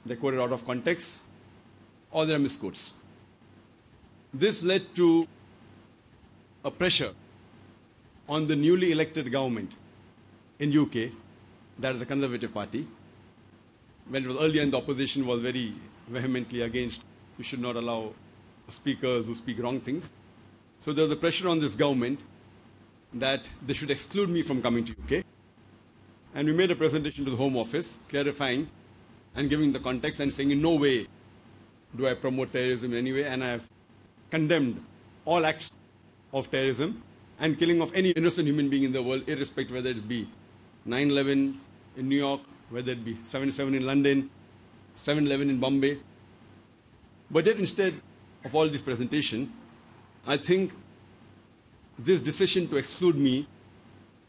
they're quoted out of context, or they're misquotes. This led to a pressure on the newly elected government in UK, that is the Conservative Party, when it was earlier in the opposition was very vehemently against we should not allow speakers who speak wrong things. So there was a pressure on this government that they should exclude me from coming to UK. And we made a presentation to the Home Office clarifying and giving the context and saying in no way do I promote terrorism in any way, and I have condemned all acts of terrorism and killing of any innocent human being in the world, irrespective whether it be 9-11 in New York, whether it be 7-7 in London, 7-11 in Bombay. But yet instead of all this presentation, I think this decision to exclude me,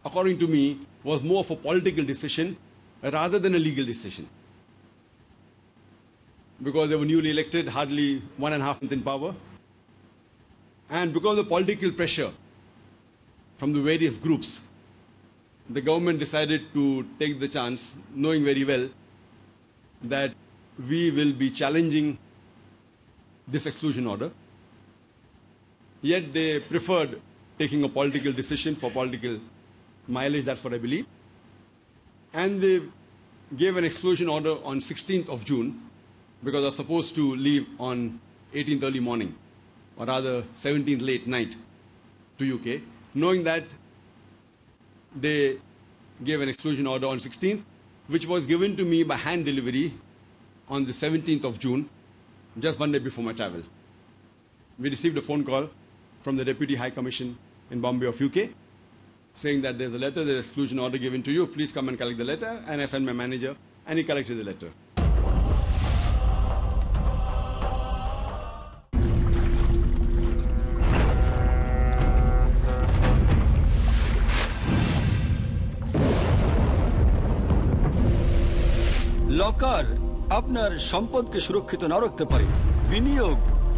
according to me, was more of a political decision rather than a legal decision because they were newly elected, hardly one and a half month in power. And because of the political pressure from the various groups, the government decided to take the chance, knowing very well that we will be challenging this exclusion order. Yet they preferred taking a political decision for political mileage, that's what I believe. And they gave an exclusion order on 16th of June because I was supposed to leave on 18th early morning, or rather 17th late night to UK, knowing that they gave an exclusion order on 16th, which was given to me by hand delivery on the 17th of June, just one day before my travel. We received a phone call from the Deputy High Commission in Bombay of UK saying that there's a letter, there's exclusion order given to you, please come and collect the letter. And I sent my manager, and he collected the letter. Locker আপনার সম্পদকে সুরক্ষিত না রাখতে পারে বিনিয়োগ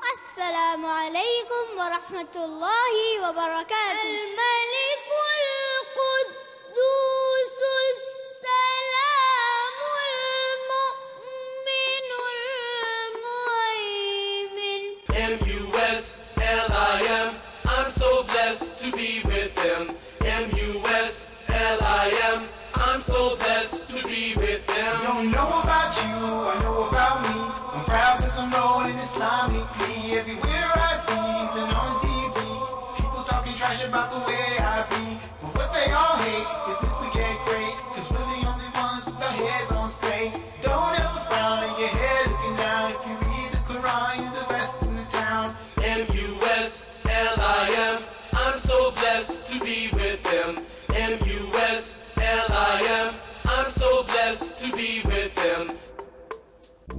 Alaikum wa rahmatullahi wa barakatuh. الملك القدوس السلام المؤمن المهيمن M-U-S-L-I-M I'm so blessed to be with them M-U-S-L-I-M I'm so blessed to be with them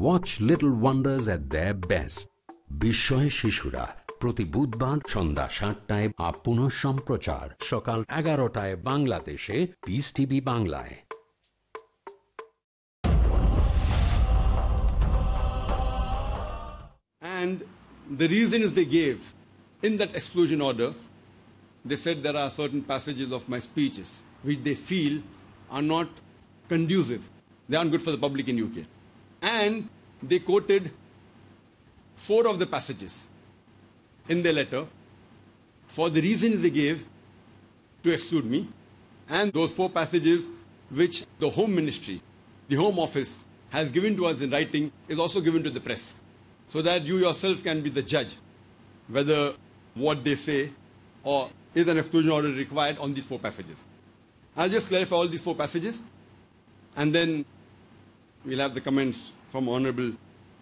watch little wonders at the best বিস্ময় শিশুরা প্রতি বুধবার সন্ধ্যা সাতটায় আপ পুনঃ সম্প্রচার সকাল এগারোটায় বাংলাদেশে পিস টিভি বাংলায় And the reasons they gave in that exclusion order, they said there are certain passages of my speeches which they feel are not conducive. They aren't good for the public in UK. And they quoted four of the passages in their letter for the reasons they gave to exclude me. And those four passages which the Home Ministry, the Home Office, has given to us in writing is also given to the press so that you yourself can be the judge whether what they say or is an exclusion order required on these four passages. I'll just clarify all these four passages and then we'll have the comments from honorable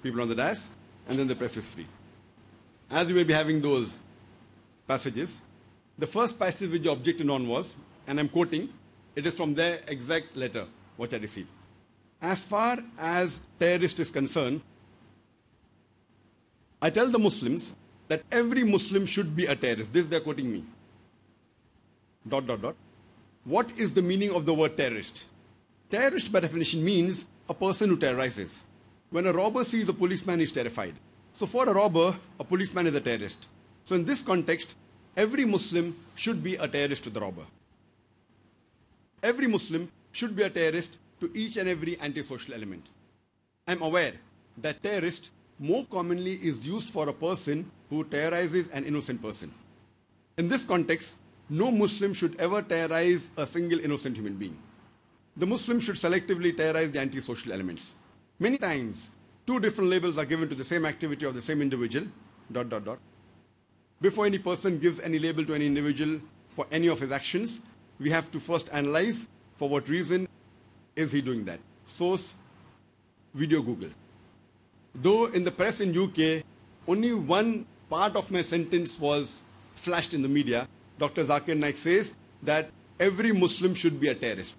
people on the dais and then the press is free. As we may be having those passages, the first passage which you objected on was, and I'm quoting, it is from their exact letter, what I received. As far as terrorist is concerned, I tell the Muslims that every Muslim should be a terrorist. This they're quoting me. Dot, dot, dot. What is the meaning of the word terrorist? Terrorist, by definition, means a person who terrorizes. When a robber sees a policeman, he's terrified. So, for a robber, a policeman is a terrorist. So, in this context, every Muslim should be a terrorist to the robber. Every Muslim should be a terrorist to each and every antisocial element. I'm aware that terrorist more commonly is used for a person who terrorizes an innocent person. In this context, no Muslim should ever terrorize a single innocent human being. The Muslims should selectively terrorize the antisocial elements. Many times, two different labels are given to the same activity of the same individual, dot, dot, dot. Before any person gives any label to any individual for any of his actions, we have to first analyze for what reason is he doing that. Source, video Google. Though in the press in UK, only one part of my sentence was flashed in the media. Dr. Zakir Naik says that every Muslim should be a terrorist.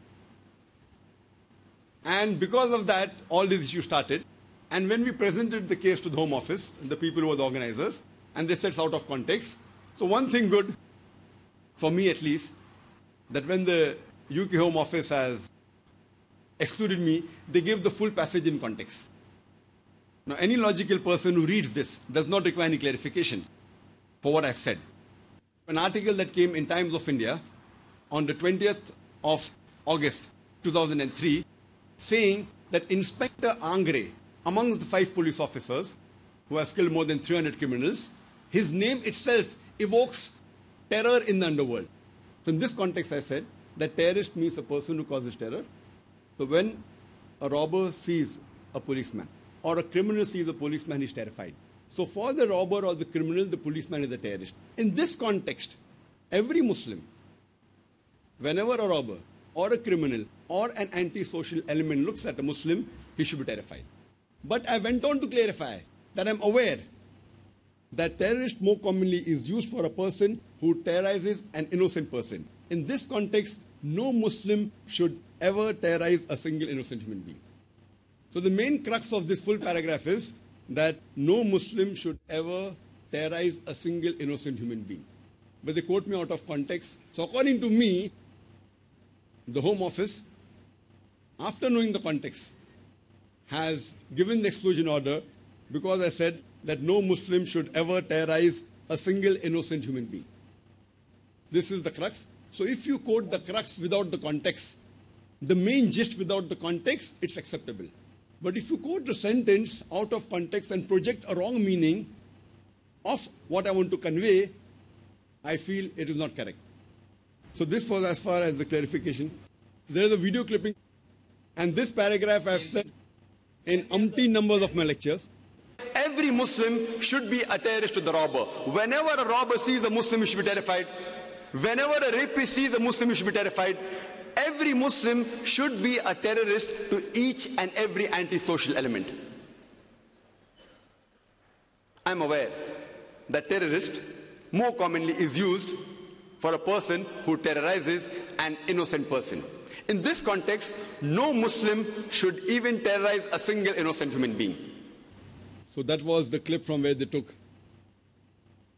And because of that, all these issues started. And when we presented the case to the Home Office, the people who were the organizers, and they said it's out of context. So one thing good, for me at least, that when the UK Home Office has excluded me, they give the full passage in context. Now, any logical person who reads this does not require any clarification for what I've said. An article that came in Times of India on the 20th of August 2003 saying that Inspector Angre, amongst the five police officers who has killed more than 300 criminals, his name itself evokes terror in the underworld. So in this context, I said that terrorist means a person who causes terror. So when a robber sees a policeman or a criminal sees a policeman, he's terrified. So for the robber or the criminal, the policeman is the terrorist. In this context, every Muslim, whenever a robber or a criminal or an antisocial element looks at a Muslim, he should be terrified. But I went on to clarify that I'm aware that terrorist more commonly is used for a person who terrorizes an innocent person. In this context, no Muslim should ever terrorize a single innocent human being. So the main crux of this full paragraph is that no Muslim should ever terrorize a single innocent human being. But they quote me out of context. So according to me, the Home Office, after knowing the context, has given the exclusion order because I said that no Muslim should ever terrorize a single innocent human being. This is the crux. So if you quote the crux without the context, the main gist without the context, it's acceptable. But if you quote the sentence out of context and project a wrong meaning of what I want to convey, I feel it is not correct. So this was as far as the clarification. There is a video clipping, and this paragraph I've said in umpteen numbers of my lectures. Every Muslim should be a terrorist to the robber. Whenever a robber sees a Muslim, he should be terrified. Whenever a rapist sees a Muslim, he should be terrified. Every Muslim should be a terrorist to each and every antisocial element. I'm aware that terrorist more commonly is used for a person who terrorizes an innocent person. In this context, no Muslim should even terrorize a single innocent human being. So that was the clip from where they took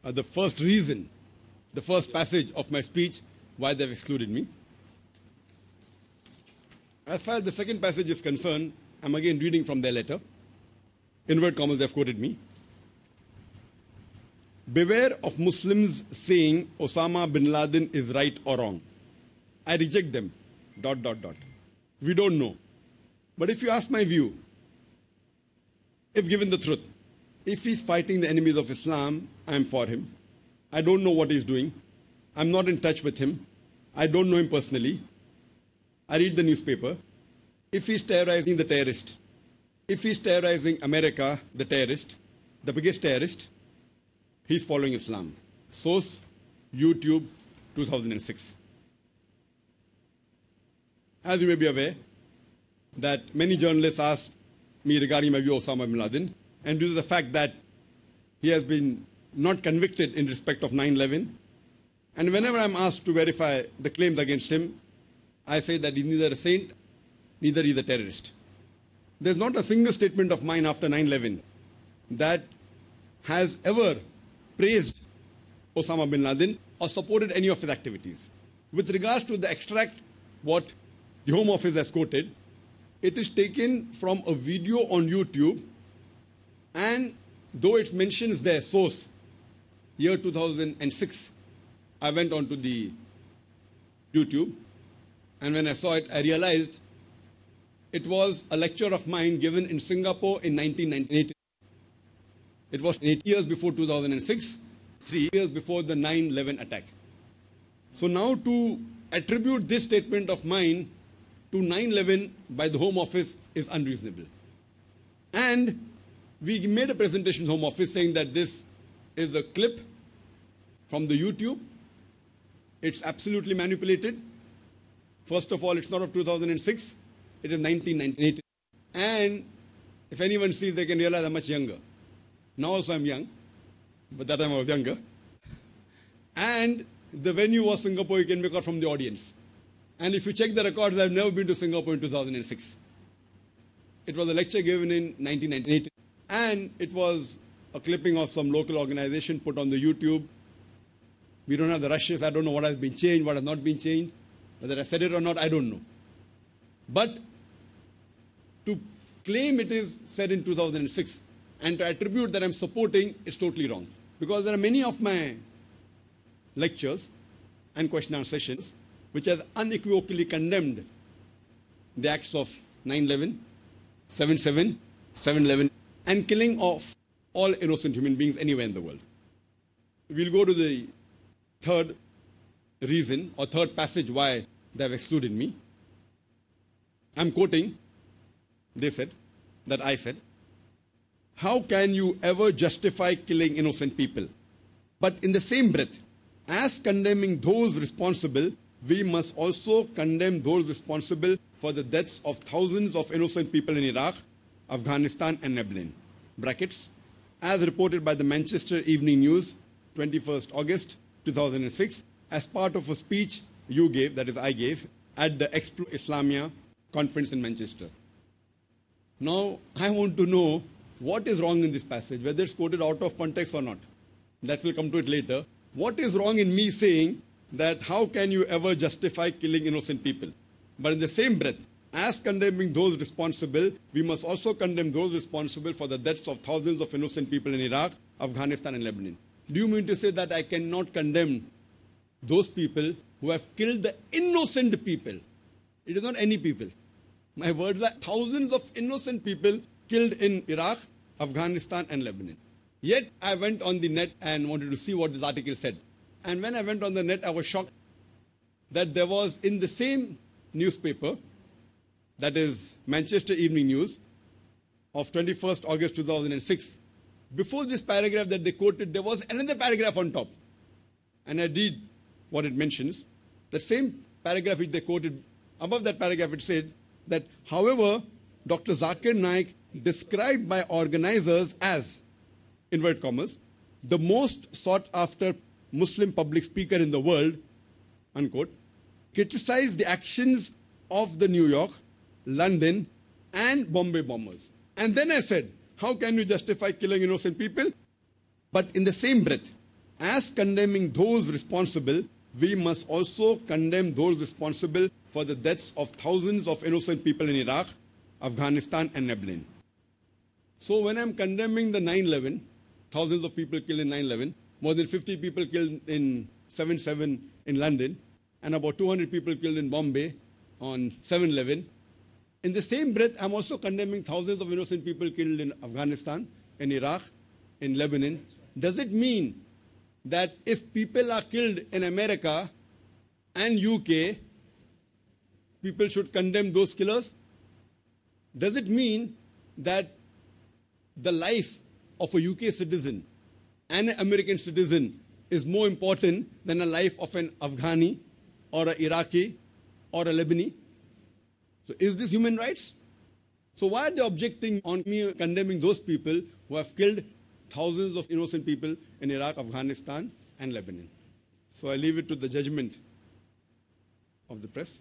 uh, the first reason, the first passage of my speech, why they've excluded me. As far as the second passage is concerned, I'm again reading from their letter. Inward commas, they've quoted me. Beware of Muslims saying Osama bin Laden is right or wrong. I reject them. Dot, dot, dot. We don't know. But if you ask my view, if given the truth, if he's fighting the enemies of Islam, I'm for him. I don't know what he's doing. I'm not in touch with him. I don't know him personally. I read the newspaper. If he's terrorizing the terrorist, if he's terrorizing America, the terrorist, the biggest terrorist, he's following Islam. Source, YouTube, 2006. As you may be aware, that many journalists asked me regarding my view of Osama bin Laden, and due to the fact that he has been not convicted in respect of 9-11, and whenever I'm asked to verify the claims against him, I say that he's neither a saint, neither is a terrorist. There's not a single statement of mine after 9-11 that has ever praised Osama bin Laden or supported any of his activities. With regards to the extract, what the Home Office has quoted, it is taken from a video on YouTube, and though it mentions their source, year 2006, I went onto the YouTube, and when I saw it, I realized it was a lecture of mine given in Singapore in 1998. It was eight years before 2006, three years before the 9 11 attack. So now to attribute this statement of mine to 9 11 by the Home Office is unreasonable. And we made a presentation to Home Office saying that this is a clip from the YouTube. It's absolutely manipulated. First of all, it's not of 2006, it is 1998. And if anyone sees, they can realize I'm much younger. Now also I'm young. but that time I was younger. And the venue was Singapore, you can make out from the audience. And if you check the records, I've never been to Singapore in 2006. It was a lecture given in 1998. And it was a clipping of some local organization put on the YouTube. We don't have the rushes. I don't know what has been changed, what has not been changed. Whether I said it or not, I don't know. But to claim it is said in 2006 and to attribute that I'm supporting is totally wrong. Because there are many of my lectures and question sessions which has unequivocally condemned the acts of 9-11, 7-7, 7-11 and killing of all innocent human beings anywhere in the world. We'll go to the third reason or third passage why they have excluded me. I'm quoting, they said, that I said, How can you ever justify killing innocent people? But in the same breath, as condemning those responsible, we must also condemn those responsible for the deaths of thousands of innocent people in Iraq, Afghanistan, and Lebanon. Brackets, as reported by the Manchester Evening News, 21st August 2006, as part of a speech you gave, that is, I gave, at the Expo Islamia conference in Manchester. Now, I want to know what is wrong in this passage, whether it's quoted out of context or not. That will come to it later. What is wrong in me saying that how can you ever justify killing innocent people? But in the same breath, as condemning those responsible, we must also condemn those responsible for the deaths of thousands of innocent people in Iraq, Afghanistan, and Lebanon. Do you mean to say that I cannot condemn those people who have killed the innocent people? It is not any people. My words are thousands of innocent people killed in Iraq, Afghanistan, and Lebanon. Yet I went on the net and wanted to see what this article said. And when I went on the net, I was shocked that there was in the same newspaper, that is Manchester Evening News, of 21st August 2006, before this paragraph that they quoted, there was another paragraph on top. And I read what it mentions. That same paragraph which they quoted, above that paragraph, it said that, however, Dr. Zakir Naik, described by organizers as, invert commas, the most sought after Muslim public speaker in the world, unquote, criticized the actions of the New York, London, and Bombay bombers. And then I said, how can you justify killing innocent people? But in the same breath, as condemning those responsible, we must also condemn those responsible for the deaths of thousands of innocent people in Iraq, Afghanistan, and Lebanon. So when I'm condemning the 9-11, thousands of people killed in 9-11, more than 50 people killed in 7-7 in London, and about 200 people killed in Bombay on 7-11. In the same breath, I'm also condemning thousands of innocent people killed in Afghanistan, in Iraq, in Lebanon. Does it mean that if people are killed in America and UK, people should condemn those killers? Does it mean that the life of a UK citizen and an American citizen is more important than the life of an Afghani or an Iraqi or a Lebanese? So is this human rights? So why are they objecting on me condemning those people who have killed thousands of innocent people in Iraq, Afghanistan, and Lebanon? So I leave it to the judgment of the press.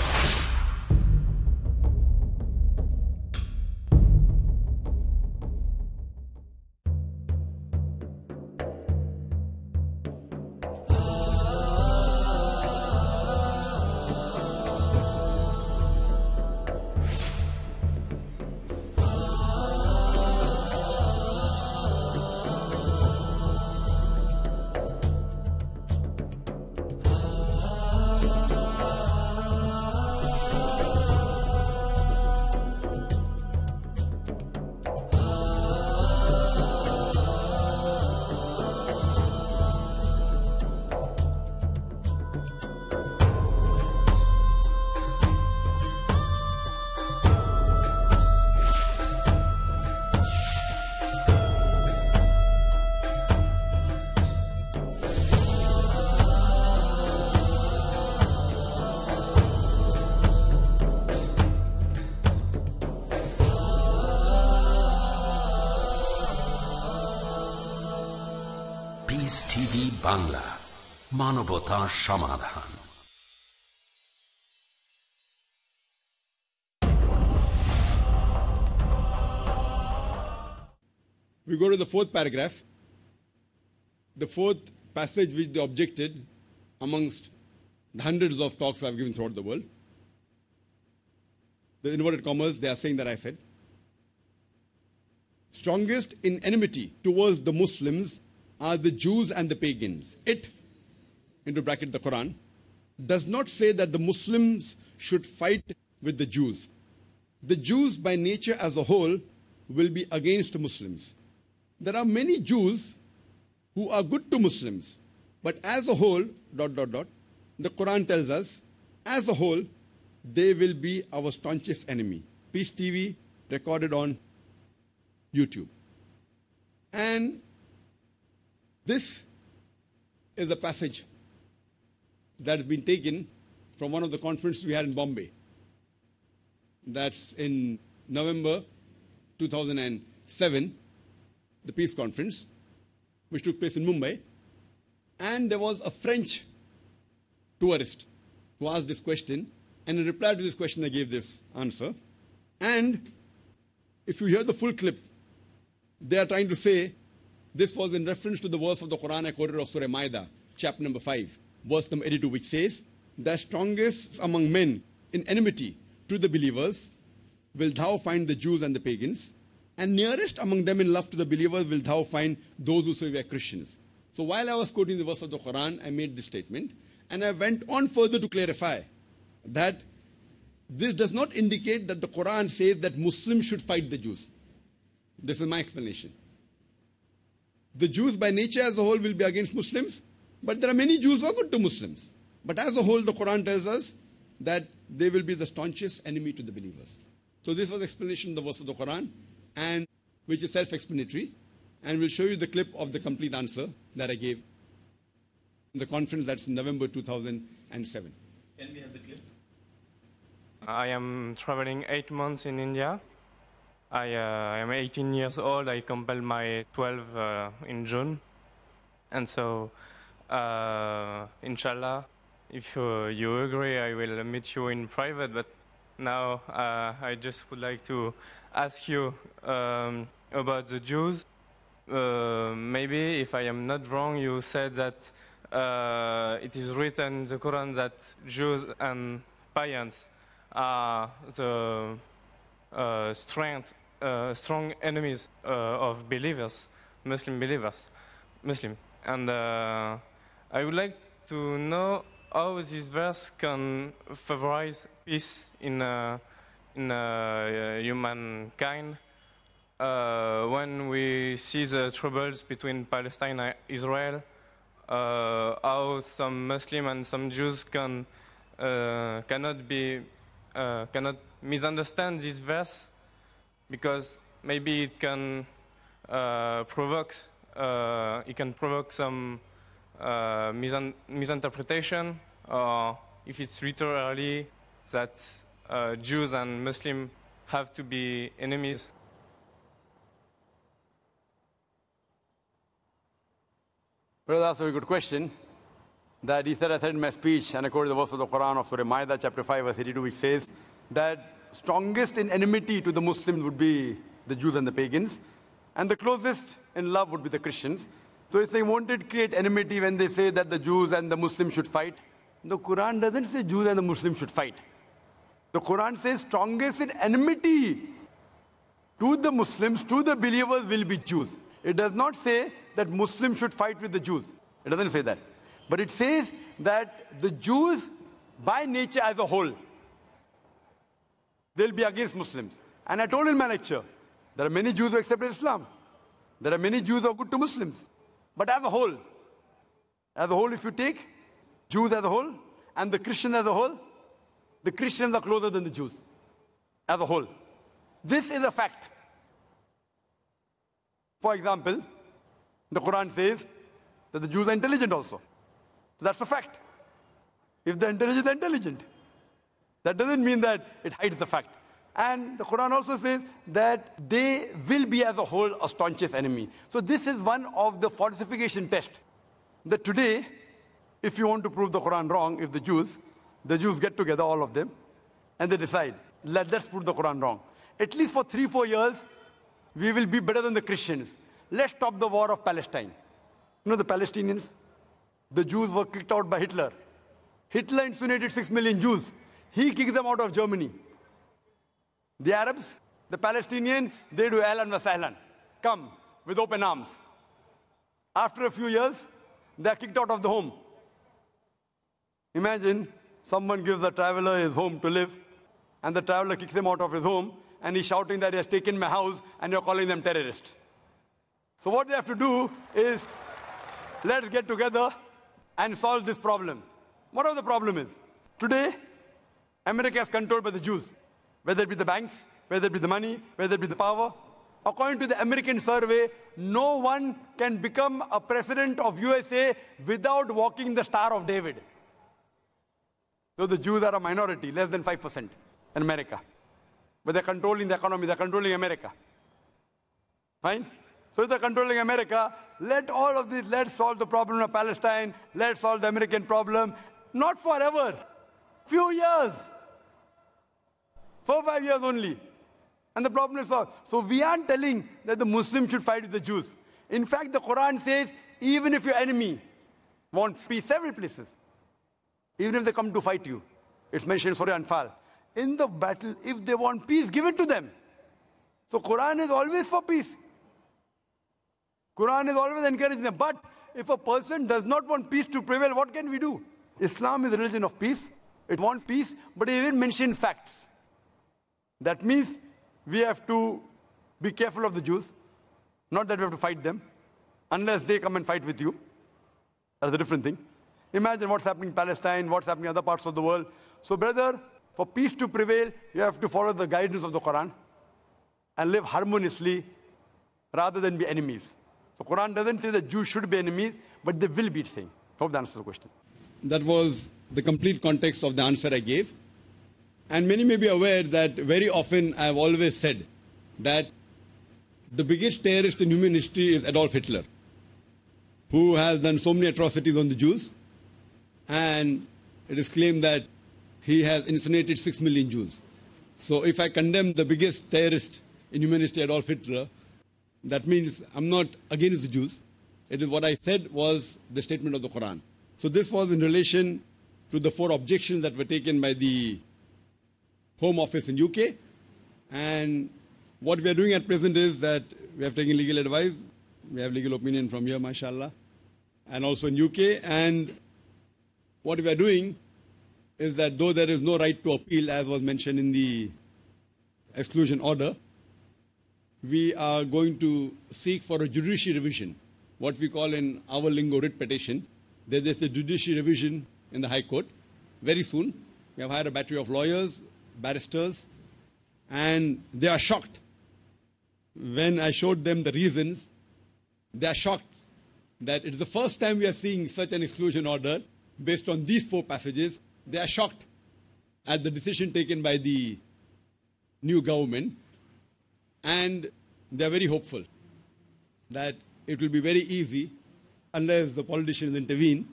Bangla মানবতা সমাধান We go to the fourth paragraph. The fourth passage which they objected amongst the hundreds of talks I've given throughout the world. The inverted commas, they are saying that I said. Strongest in enmity towards the Muslims are the Jews and the pagans. It, into bracket the Quran, does not say that the Muslims should fight with the Jews. The Jews, by nature as a whole, will be against Muslims. There are many Jews who are good to Muslims, but as a whole, dot, dot, dot, the Quran tells us, as a whole, they will be our staunchest enemy. Peace TV recorded on YouTube. And this is a passage that has been taken from one of the conferences we had in Bombay. That's in November 2007, the peace conference, which took place in Mumbai. And there was a French tourist who asked this question. And in reply to this question, I gave this answer. And if you hear the full clip, they are trying to say this was in reference to the verse of the Quran I quoted of Surah Maida, chapter number 5, verse number 82, which says, The strongest among men in enmity to the believers will thou find the Jews and the pagans, and nearest among them in love to the believers will thou find those who say we are Christians. So while I was quoting the verse of the Quran, I made this statement, and I went on further to clarify that this does not indicate that the Quran says that Muslims should fight the Jews. This is my explanation. The Jews, by nature as a whole, will be against Muslims, but there are many Jews who are good to Muslims. But as a whole, the Quran tells us that they will be the staunchest enemy to the believers. So this was explanation of the verse of the Quran, and which is self-explanatory, and we'll show you the clip of the complete answer that I gave in the conference that's in November 2007. Can we have the clip? I am traveling eight months in India. I uh, am 18 years old. I completed my 12 uh, in June. And so, uh, inshallah, if uh, you agree, I will meet you in private. But now uh, I just would like to ask you um, about the Jews. Uh, maybe, if I am not wrong, you said that it is written in the Quran that Jews and pagans are the uh, strength, uh, strong enemies uh, of believers, Muslim believers, Muslim. And uh, I would like to know how this verse can favorize peace in, uh, in uh, humankind uh, when we see the troubles between Palestine and Israel, how some Muslim and some Jews can cannot be cannot misunderstand this verse because maybe it can uh, provoke uh, it can provoke some uh, misun- misinterpretation or if it's literally that uh, Jews and Muslims have to be enemies. Brother asked a very good question. That he said, I said in my speech, and according to the verse of the Quran of Surah Maida, chapter 5, verse 32, which says that strongest in enmity to the Muslims would be the Jews and the pagans, and the closest in love would be the Christians. So if they wanted to create enmity when they say that the Jews and the Muslims should fight, the Quran doesn't say Jews and the Muslims should fight. The Quran says strongest in enmity to the Muslims, to the believers will be Jews. It does not say that Muslims should fight with the Jews. It doesn't say that. But it says that the Jews, by nature as a whole, they'll be against Muslims. And I told in my lecture, there are many Jews who accepted Islam. There are many Jews who are good to Muslims. But as a whole, as a whole, if you take Jews as a whole and the Christians as a whole, the Christians are closer than the Jews as a whole. This is a fact. For example, the Quran says that the Jews are intelligent also. So that's a fact. If they're intelligent, they're intelligent. That doesn't mean that it hides the fact. And the Quran also says that they will be as a whole a staunchest enemy. So this is one of the falsification tests that today, if you want to prove the Quran wrong, if the Jews, the Jews get together, all of them, and they decide, Let, let's prove the Quran wrong. At least for three, four years, we will be better than the Christians. Let's stop the war of Palestine. You know the Palestinians? The Jews were kicked out by Hitler. Hitler incinerated six million Jews. He kicked them out of Germany. The Arabs, the Palestinians, they do Ahlan wa Sahlan. Come with open arms. After a few years, they are kicked out of the home. Imagine someone gives a traveler his home to live, and the traveler kicks him out of his home, and he's shouting that he has taken my house, and you're calling them terrorists. So what they have to do is let's get together and solve this problem. Whatever the problem is. Today, America is controlled by the Jews, whether it be the banks, whether it be the money, whether it be the power. According to the American survey, no one can become a president of USA without walking the Star of David. So the Jews are a minority, less than 5% in America. But they're controlling the economy, they're controlling America. Fine? So if they're controlling America, let all of this, let's solve the problem of Palestine, let's solve the American problem. Not forever. Few years. Four, five years only. And the problem is solved. So we aren't telling that the Muslims should fight with the Jews. In fact, the Quran says, even if your enemy wants peace, several places, even if they come to fight you, it's mentioned in Surah Anfal. In the battle, if they want peace, give it to them. So Quran is always for peace. Quran is always encouraging them. But if a person does not want peace to prevail, what can we do? Islam is a religion of peace. It wants peace, but it even mentions facts. That means we have to be careful of the Jews. Not that we have to fight them, unless they come and fight with you. That's a different thing. Imagine what's happening in Palestine, what's happening in other parts of the world. So, brother, for peace to prevail, you have to follow the guidance of the Quran and live harmoniously rather than be enemies. So Quran doesn't say that Jews should be enemies, but they will be saying. Hope that answers the question. That was the complete context of the answer I gave. And many may be aware that very often I have always said that the biggest terrorist in human history is Adolf Hitler, who has done so many atrocities on the Jews. And it is claimed that he has incinerated six million Jews. So if I condemn the biggest terrorist in human history, Adolf Hitler, that means I'm not against the Jews. It is what I said was the statement of the Quran. So this was in relation to the four objections that were taken by the Home Office in UK. And what we are doing at present is that we have taken legal advice. We have legal opinion from here, mashallah, and also in UK. And what we are doing is that though there is no right to appeal, as was mentioned in the exclusion order, we are going to seek for a judicial revision, what we call in our lingo writ petition. There is a judicial revision in the High Court very soon. We have hired a battery of lawyers, barristers, and they are shocked. When I showed them the reasons, they are shocked that it is the first time we are seeing such an exclusion order based on these four passages. They are shocked at the decision taken by the new government and they are very hopeful that it will be very easy unless the politicians intervene.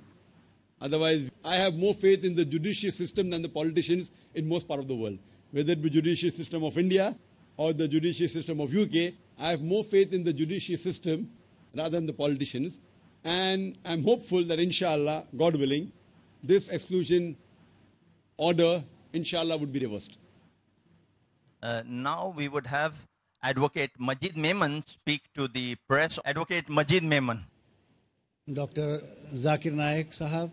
Otherwise, I have more faith in the judicial system than the politicians in most part of the world. Whether it be judicial system of India or the judicial system of UK, I have more faith in the judicial system rather than the politicians. And I'm hopeful that inshallah, God willing, this exclusion order, inshallah, would be reversed. Uh, now we would have Advocate Majid Memon speak to the press. Advocate Majid Memon. Dr. Zakir Naik Sahab,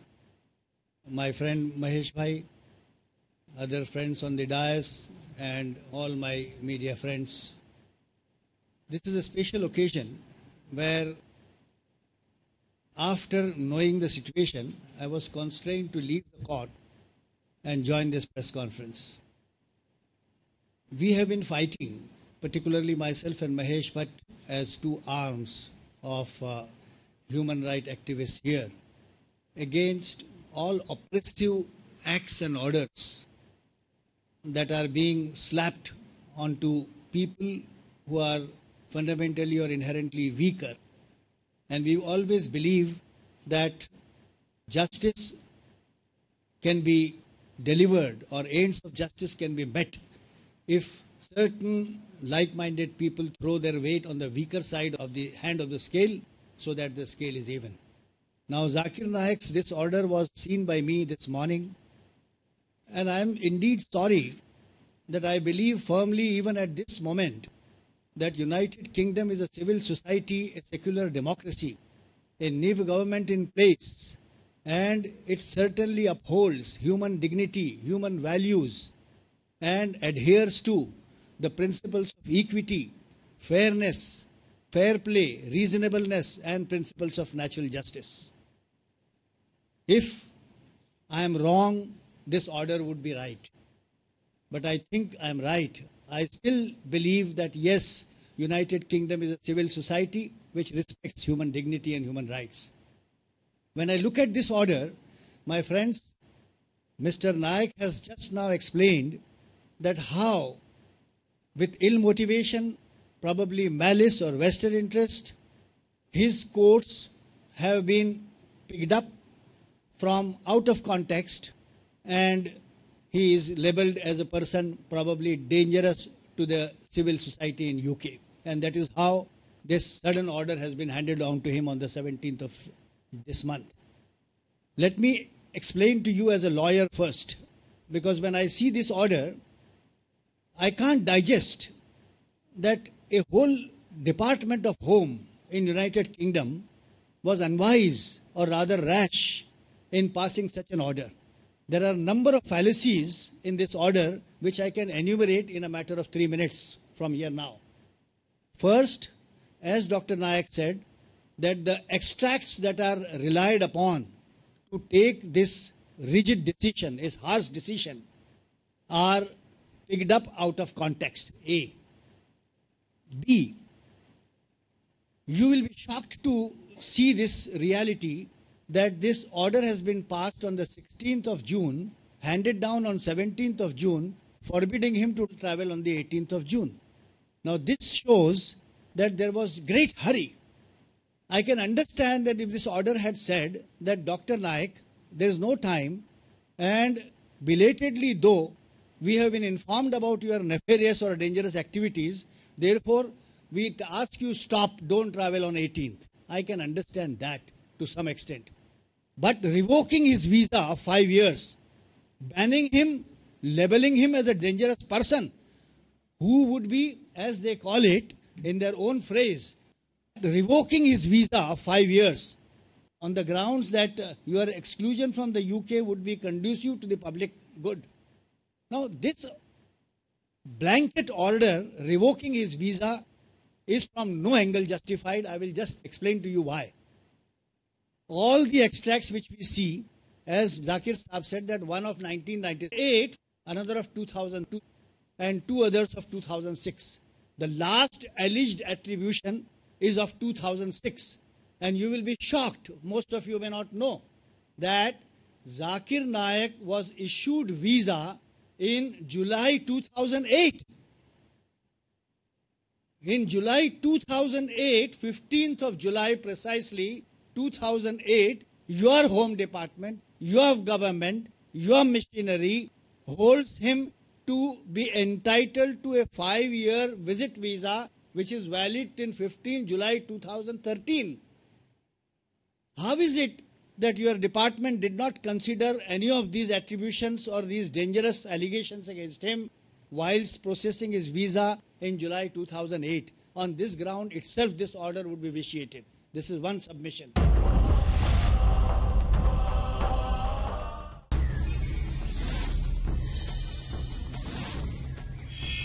my friend Mahesh Bhai, other friends on the dais, and all my media friends. This is a special occasion where, after knowing the situation, I was constrained to leave the court and join this press conference. We have been fighting particularly myself and Mahesh but as two arms of uh, human rights activists here, against all oppressive acts and orders that are being slapped onto people who are fundamentally or inherently weaker. And we always believe that justice can be delivered or ends of justice can be met if certain like-minded people throw their weight on the weaker side of the hand of the scale so that the scale is even. Now Zakir Naik's this order was seen by me this morning and I am indeed sorry that I believe firmly even at this moment that United Kingdom is a civil society, a secular democracy, a new government in place and it certainly upholds human dignity, human values and adheres to the principles of equity, fairness, fair play, reasonableness, and principles of natural justice. If I am wrong, this order would be right. But I think I am right. I still believe that yes, United Kingdom is a civil society which respects human dignity and human rights. When I look at this order, my friends, Mr. Naik has just now explained that how with ill motivation, probably malice or vested interest, his courts have been picked up from out of context and he is labeled as a person probably dangerous to the civil society in UK. And that is how this sudden order has been handed down to him on the 17th of this month. Let me explain to you as a lawyer first, because when I see this order, I can't digest that a whole Department of Home in United Kingdom was unwise or rather rash in passing such an order. There are a number of fallacies in this order which I can enumerate in a matter of three minutes from here now. First, as Dr. Naik said, that the extracts that are relied upon to take this rigid decision, this harsh decision, are picked up out of context. A. B. You will be shocked to see this reality that this order has been passed on the 16th of June, handed down on 17th of June, forbidding him to travel on the 18th of June. Now this shows that there was great hurry. I can understand that if this order had said that Dr. Naik, there is no time, and belatedly though we have been informed about your nefarious or dangerous activities. Therefore, we ask you stop, don't travel on 18th. I can understand that to some extent. But revoking his visa of five years, banning him, labeling him as a dangerous person, who would be, as they call it, in their own phrase, revoking his visa of five years on the grounds that uh, your exclusion from the UK would be conducive to the public good. Now, this blanket order revoking his visa is from no angle justified. I will just explain to you why. All the extracts which we see, as Zakir Saab said, that one of 1998, another of 2002, and two others of 2006. The last alleged attribution is of 2006. And you will be shocked, most of you may not know, that Zakir Naik was issued visa in July 2008. In July 2008, 15th of July precisely, 2008, your home department, your government, your machinery holds him to be entitled to a five-year visit visa which is valid till 15 July 2013. How is it that your department did not consider any of these attributions or these dangerous allegations against him whilst processing his visa in July 2008. On this ground itself, this order would be vitiated. This is one submission.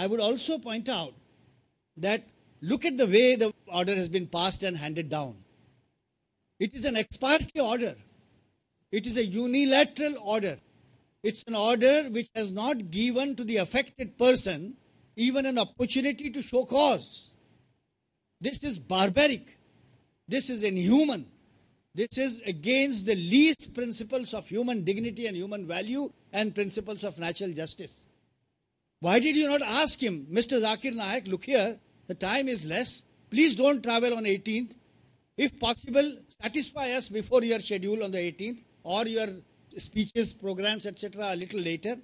I would also point out that look at the way the order has been passed and handed down. It is an ex parte order. It is a unilateral order. It's an order which has not given to the affected person even an opportunity to show cause. This is barbaric. This is inhuman. This is against the least principles of human dignity and human value and principles of natural justice. Why did you not ask him, Mr. Zakir Naik, look here, the time is less. Please don't travel on 18th. If possible, satisfy us before your schedule on the 18th or your speeches, programs, etc. a little later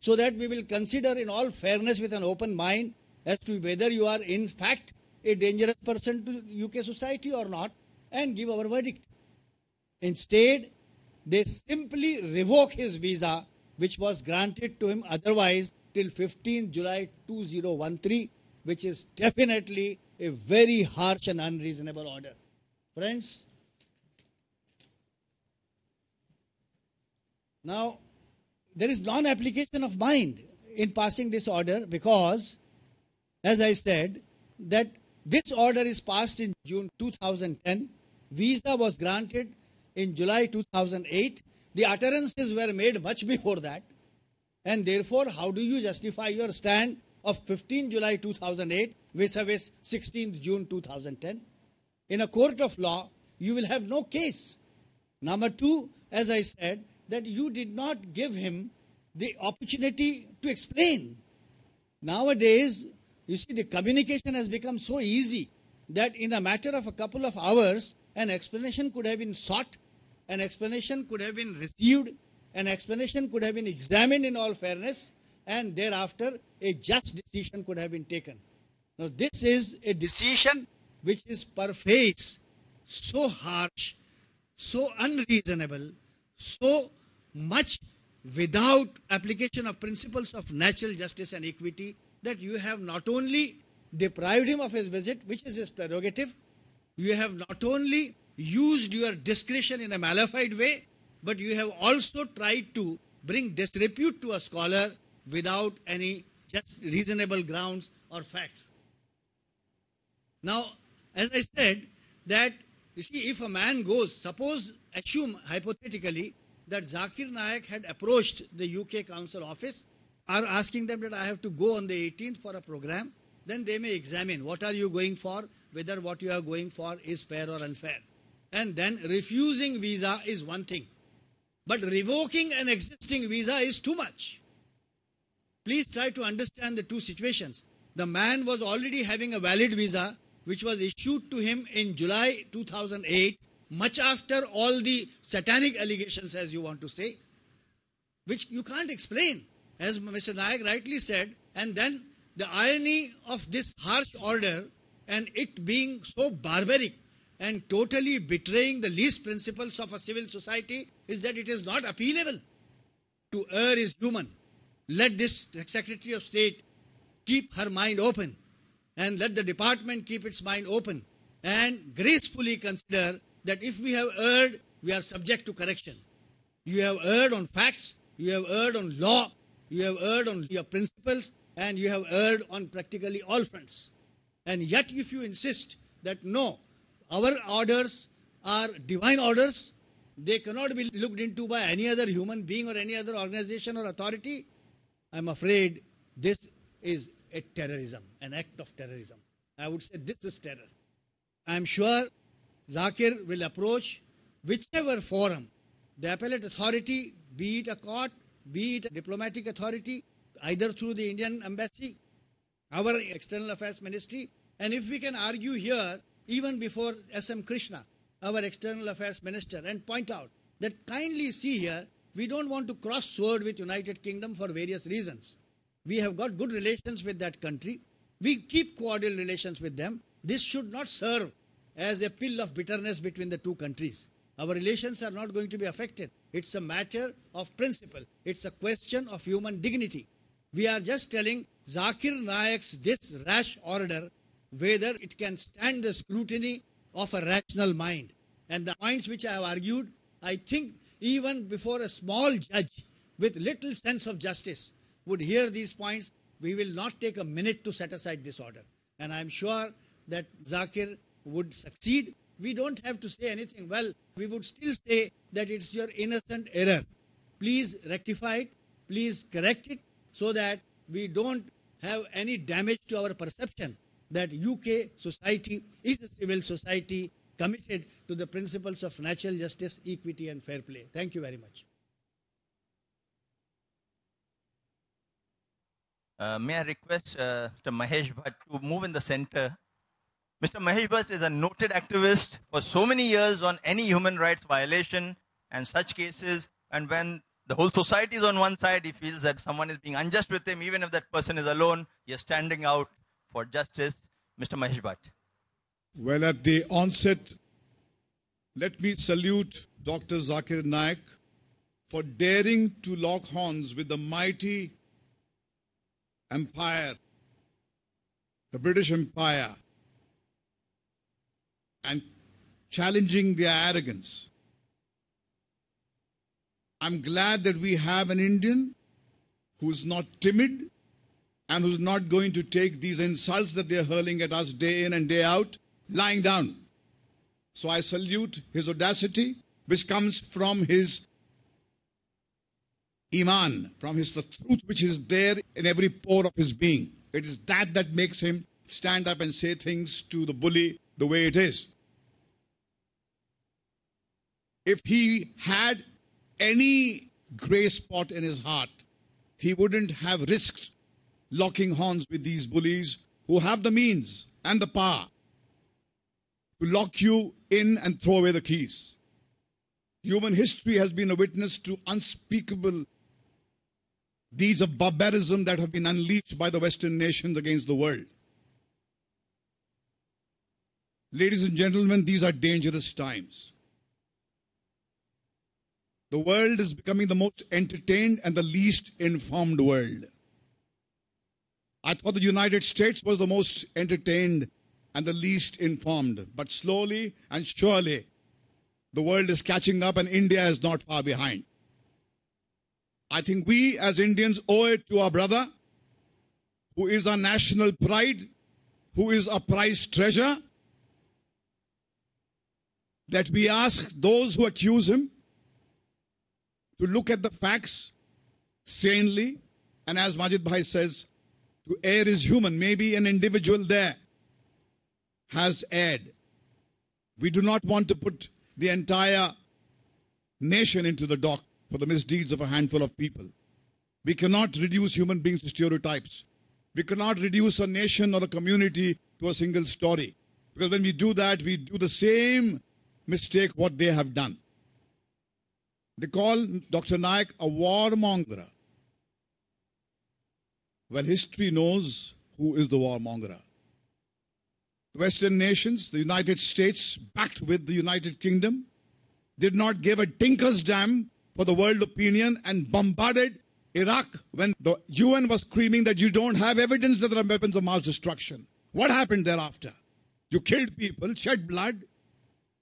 so that we will consider in all fairness with an open mind as to whether you are in fact a dangerous person to UK society or not and give our verdict. Instead, they simply revoke his visa which was granted to him otherwise till 15 July 2013, which is definitely a very harsh and unreasonable order. Friends, now there is non application of mind in passing this order because, as I said, that this order is passed in June 2010, visa was granted in July 2008, the utterances were made much before that. And therefore, how do you justify your stand of 15 July 2008 vis-a-vis 16 June 2010? In a court of law, you will have no case. Number two, as I said, that you did not give him the opportunity to explain. Nowadays, you see, the communication has become so easy that in a matter of a couple of hours, an explanation could have been sought, an explanation could have been received, an explanation could have been examined in all fairness, and thereafter a just decision could have been taken. Now, this is a decision which is per face so harsh, so unreasonable, so much without application of principles of natural justice and equity that you have not only deprived him of his visit, which is his prerogative, you have not only used your discretion in a mala fide way, but you have also tried to bring disrepute to a scholar without any just reasonable grounds or facts. Now, as I said, that you see, if a man goes, suppose, assume hypothetically that Zakir Naik had approached the UK Council office, are asking them that I have to go on the 18th for a program, then they may examine what are you going for, whether what you are going for is fair or unfair. And then refusing visa is one thing. But revoking an existing visa is too much. Please try to understand the two situations. The man was already having a valid visa which was issued to him in July 2008, much after all the satanic allegations, as you want to say, which you can't explain, as Mr. Naik rightly said. And then the irony of this harsh order and it being so barbaric and totally betraying the least principles of a civil society is that it is not appealable. To err is human. Let this Secretary of State keep her mind open and let the department keep its mind open and gracefully consider that if we have erred, we are subject to correction. You have erred on facts, you have erred on law, you have erred on your principles, and you have erred on practically all fronts. And yet, if you insist that no, our orders are divine orders, they cannot be looked into by any other human being or any other organization or authority, I'm afraid this is a terrorism, an act of terrorism. I would say this is terror. I'm sure Zakir will approach whichever forum, the appellate authority, be it a court, be it a diplomatic authority, either through the Indian embassy, our external affairs ministry, and if we can argue here, even before S.M. Krishna, our external affairs minister, and point out that kindly see here, we don't want to cross sword with United Kingdom for various reasons. We have got good relations with that country. We keep cordial relations with them. This should not serve as a pill of bitterness between the two countries. Our relations are not going to be affected. It's a matter of principle. It's a question of human dignity. We are just telling Zakir Naik's this rash order whether it can stand the scrutiny of a rational mind. And the points which I have argued, I think even before a small judge with little sense of justice would hear these points, we will not take a minute to set aside this order. And I'm sure that Zakir would succeed. We don't have to say anything. Well, we would still say that it's your innocent error. Please rectify it. Please correct it so that we don't have any damage to our perception that UK society is a civil society committed to the principles of natural justice, equity, and fair play. Thank you very much. Uh, may I request uh, Mr. Mahesh Bhatt to move in the center? Mr. Mahesh Bhatt is a noted activist for so many years on any human rights violation and such cases. And when the whole society is on one side, he feels that someone is being unjust with him, even if that person is alone, he is standing out for justice. Mr. Mahesh Bhatt. Well, at the onset, let me salute Dr. Zakir Naik for daring to lock horns with the mighty empire, the British Empire, and challenging their arrogance. I'm glad that we have an Indian who's not timid and who's not going to take these insults that they're hurling at us day in and day out lying down. So I salute his audacity, which comes from his iman, from his the truth which is there in every pore of his being. It is that that makes him stand up and say things to the bully the way it is. If he had any gray spot in his heart, he wouldn't have risked locking horns with these bullies who have the means and the power to lock you in and throw away the keys. Human history has been a witness to unspeakable deeds of barbarism that have been unleashed by the Western nations against the world. Ladies and gentlemen, these are dangerous times. The world is becoming the most entertained and the least informed world. I thought the United States was the most entertained and the least informed. But slowly and surely, the world is catching up and India is not far behind. I think we as Indians owe it to our brother, who is our national pride, who is our prized treasure, that we ask those who accuse him to look at the facts sanely, and as Majid Bhai says, to err is human. Maybe an individual there has erred. We do not want to put the entire nation into the dock for the misdeeds of a handful of people. We cannot reduce human beings to stereotypes. We cannot reduce a nation or a community to a single story. Because when we do that, we do the same mistake what they have done. They call Dr. Naik a warmonger. Well, history knows who is the warmonger. The Western nations, the United States, backed with the United Kingdom, did not give a tinker's damn for the world opinion and bombarded Iraq when the UN was screaming that you don't have evidence that there are weapons of mass destruction. What happened thereafter? You killed people, shed blood.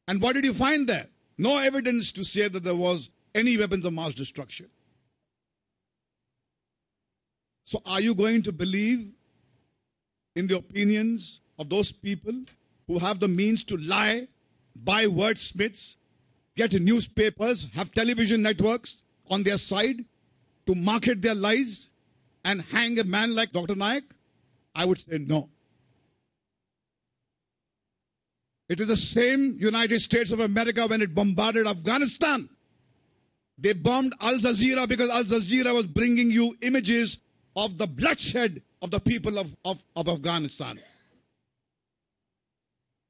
And what did you find there? No evidence to say that there was any weapons of mass destruction. So, are you going to believe in the opinions of those people who have the means to lie, buy wordsmiths, get newspapers, have television networks on their side to market their lies and hang a man like Dr. Naik? I would say no. It is the same United States of America when it bombarded Afghanistan. They bombed Al Jazeera because Al Jazeera was bringing you images of the bloodshed of the people of, of, of Afghanistan.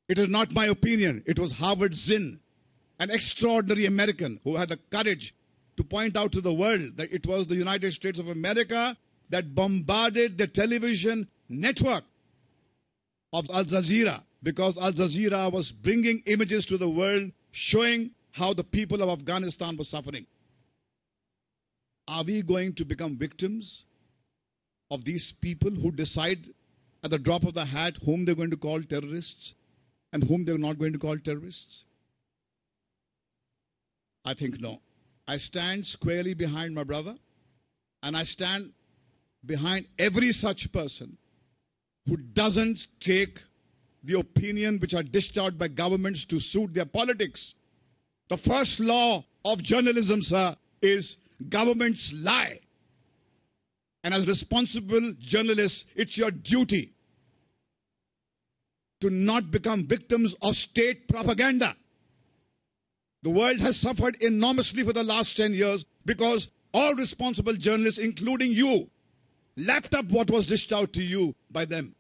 It is not my opinion. It was Howard Zinn, an extraordinary American who had the courage to point out to the world that it was the United States of America that bombarded the television network of Al Jazeera because Al Jazeera was bringing images to the world showing how the people of Afghanistan were suffering. Are we going to become victims of these people who decide at the drop of the hat whom they're going to call terrorists and whom they're not going to call terrorists? I think no. I stand squarely behind my brother and I stand behind every such person who doesn't take the opinion which are dished out by governments to suit their politics. The first law of journalism, sir, is governments lie. And as responsible journalists, it's your duty to not become victims of state propaganda. The world has suffered enormously for the last 10 years because all responsible journalists, including you, lapped up what was dished out to you by them.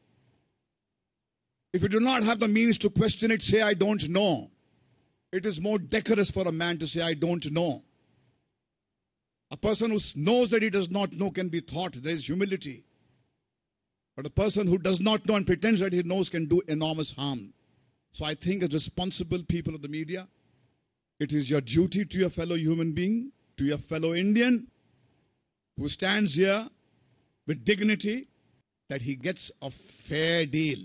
If you do not have the means to question it, say, I don't know. It is more decorous for a man to say, I don't know. A person who knows that he does not know can be taught. There is humility. But a person who does not know and pretends that he knows can do enormous harm. So I think, as responsible people of the media, it is your duty to your fellow human being, to your fellow Indian, who stands here with dignity, that he gets a fair deal.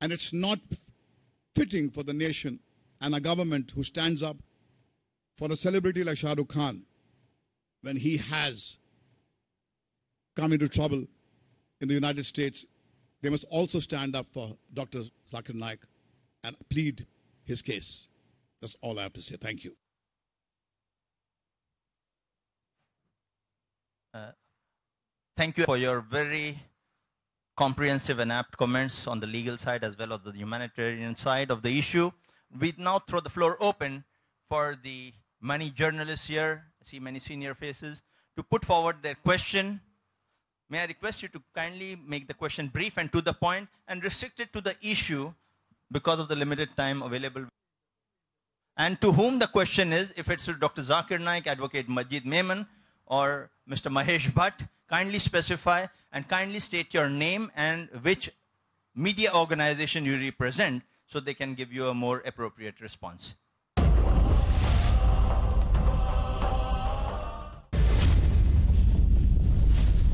And it's not fitting for the nation and a government who stands up for a celebrity like Shah Rukh Khan when he has come into trouble in the United States. They must also stand up for Dr. Zakir Naik and plead his case. That's all I have to say. Thank you. Uh, thank you for your very comprehensive and apt comments on the legal side as well as the humanitarian side of the issue. We now throw the floor open for the many journalists here, I see many senior faces, to put forward their question. May I request you to kindly make the question brief and to the point and restrict it to the issue because of the limited time available. And to whom the question is, if it's to Dr. Zakir Naik, Advocate Majid Memon, or Mr. Mahesh Bhatt, kindly specify and kindly state your name and which media organization you represent so they can give you a more appropriate response.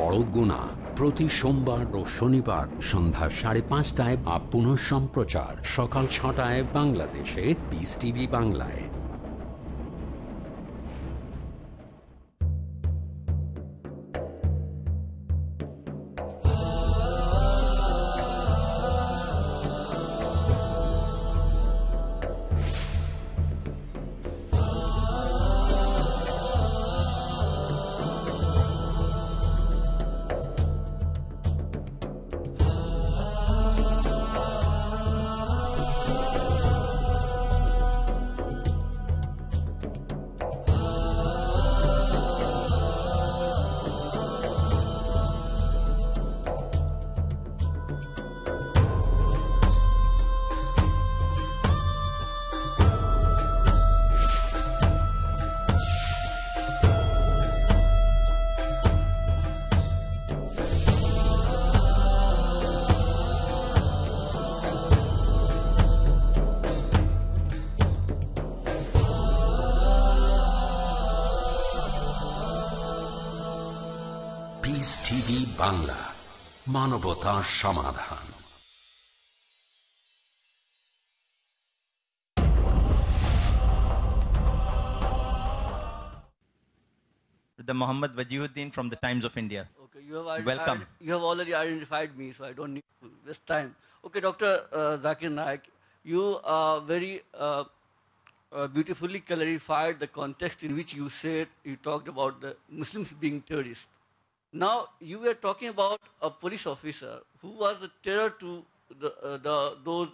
বড় গুণা। প্রতি সোমবার ও শনিবার সন্ধ্যা সাড়ে পাঁচটায় বা পুনঃ সম্প্রচার সকাল ছটায় বাংলাদেশে বিস টিভি বাংলায়। Muhammad Wajihuddin from the Times of India. Okay, you have, Welcome. you have already identified me, so I don't need to waste time. Okay, Dr. Uh, Zakir Naik, you uh, very uh, uh, beautifully clarified the context in which you said, you talked about the Muslims being terrorists. Now, you were talking about a police officer who was a terror to the, uh, the, those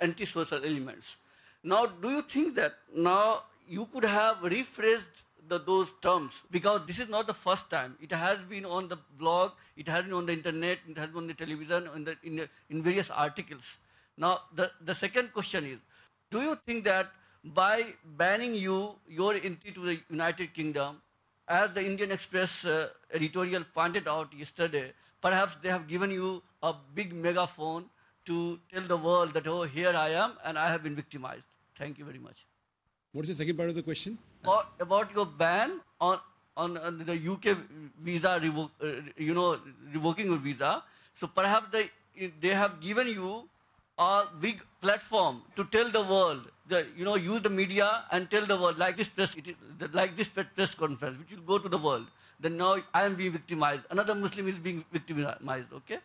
antisocial elements. Now, do you think that now you could have rephrased the, those terms because this is not the first time. It has been on the blog, it has been on the internet, it has been on the television, in, the, in, the, in various articles. Now, the, the second question is, do you think that by banning you, your entry to the United Kingdom, as the Indian Express uh, editorial pointed out yesterday, perhaps they have given you a big megaphone to tell the world that, oh, here I am and I have been victimized. Thank you very much. What's the second part of the question? About, about your ban on, on, on the UK visa, uh, you know, revoking your visa. So perhaps they, they have given you a big platform to tell the world, that, you know, use the media and tell the world, like this press, is, like this press conference, which will go to the world. Then now I am being victimized. Another Muslim is being victimized, okay?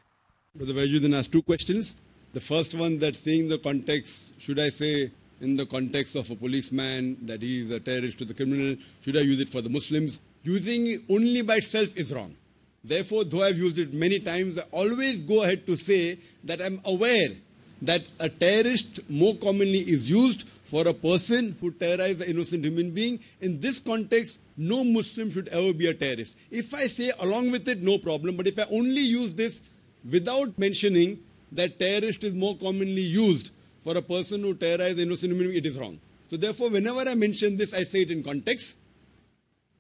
Brother Wajuddin asked two questions. The first one that seeing the context, should I say in the context of a policeman that he is a terrorist to the criminal, should I use it for the Muslims? Using it only by itself is wrong. Therefore, though I've used it many times, I always go ahead to say that I'm aware that a terrorist more commonly is used for a person who terrorizes an innocent human being. In this context, no Muslim should ever be a terrorist. If I say along with it, no problem. But if I only use this without mentioning that terrorist is more commonly used for a person who terrorizes an innocent human being, it is wrong. So therefore, whenever I mention this, I say it in context.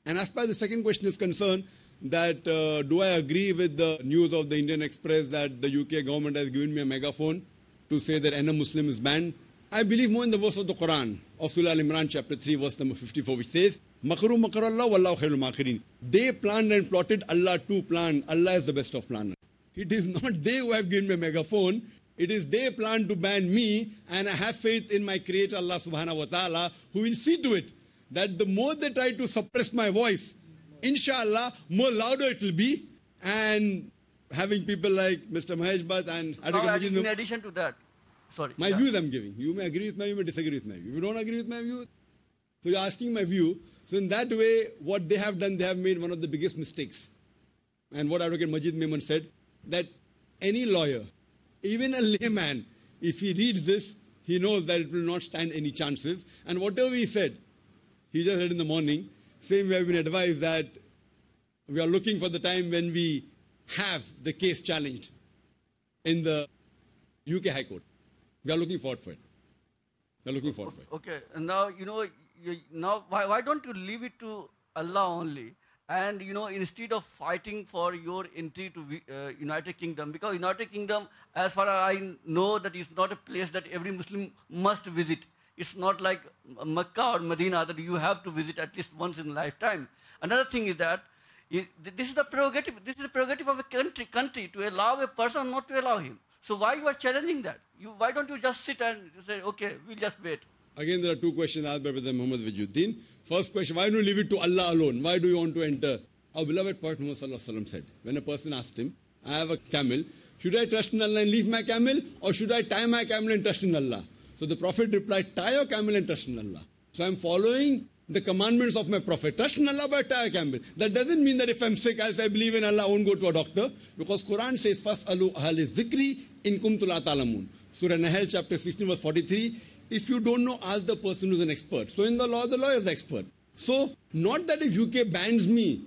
And as far as the second question is concerned, that uh, do I agree with the news of the Indian Express that the UK government has given me a megaphone to say that any Muslim is banned? I believe more in the verse of the Quran of Surah Al Imran, chapter 3, verse number 54, which says, Makaru makarallah wallahu khairul makirin. They planned and plotted, Allah too planned. Allah is the best of planners. It is [laughs] not they who have given me a megaphone. It is they plan to ban me, and I have faith in my Creator Allah subhanahu wa ta'ala, who will see to it that the more they try to suppress my voice, inshallah, more louder it will be. And having people like Mr. Mahesh Bhatt and Advocate in addition to that, sorry. my yeah. views I'm giving. You may agree with my view, you may disagree with my view. If you don't agree with my view, so you're asking my view. So in that way, what they have done, they have made one of the biggest mistakes. And what Advocate Majid Memon said, that any lawyer, even a layman, if he reads this, he knows that it will not stand any chances. And whatever he said, he just read in the morning, same we have been advised that we are looking for the time when we have the case challenged in the UK High Court. We are looking forward for it. We are looking forward for it. Okay, and now you know. Now, why, why don't you leave it to Allah only? And you know, instead of fighting for your entry to uh, United Kingdom, because United Kingdom, as far as I know, that is not a place that every Muslim must visit. It's not like Mecca or Medina that you have to visit at least once in a lifetime. Another thing is that it, this is the prerogative. This is the prerogative of a country, country to allow a person not to allow him. So why you are challenging that? You, why don't you just sit and say, okay, we'll just wait. Again, there are two questions asked by Brother Muhammad Wajuddin. First question, why don't you leave it to Allah alone? Why do you want to enter? Our beloved Prophet Muhammad said, when a person asked him, I have a camel, should I trust in Allah and leave my camel, or should I tie my camel and trust in Allah? So the Prophet replied, tie your camel and trust in Allah. So I'm following the commandments of my Prophet. Trust in Allah but tie camel. That doesn't mean that if I'm sick, say I believe in Allah, I won't go to a doctor. Because Quran says, first alu ahli zikri in la ta'lamun. Surah Nahl chapter 16 verse 43. If you don't know, ask the person who's an expert. So in the law, the lawyer is expert. So not that if UK bans me,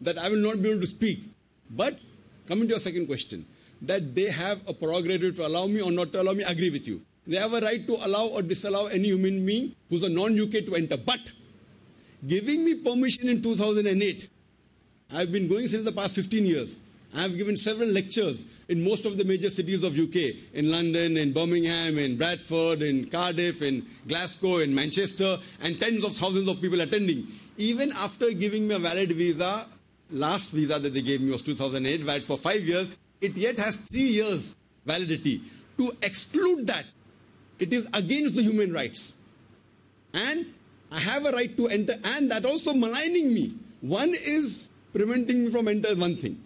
that I will not be able to speak. But coming to your second question, that they have a prerogative to allow me or not to allow me, I agree with you. They have a right to allow or disallow any human being who's a non-UK to enter. But giving me permission in 2008, I've been going since the past 15 years. I have given several lectures in most of the major cities of UK, in London, in Birmingham, in Bradford, in Cardiff, in Glasgow, in Manchester, and tens of thousands of people attending. Even after giving me a valid visa, last visa that they gave me was 2008, valid for five years. It yet has three years validity. To exclude that, it is against the human rights. And I have a right to enter, and that also maligning me. One is preventing me from entering one thing.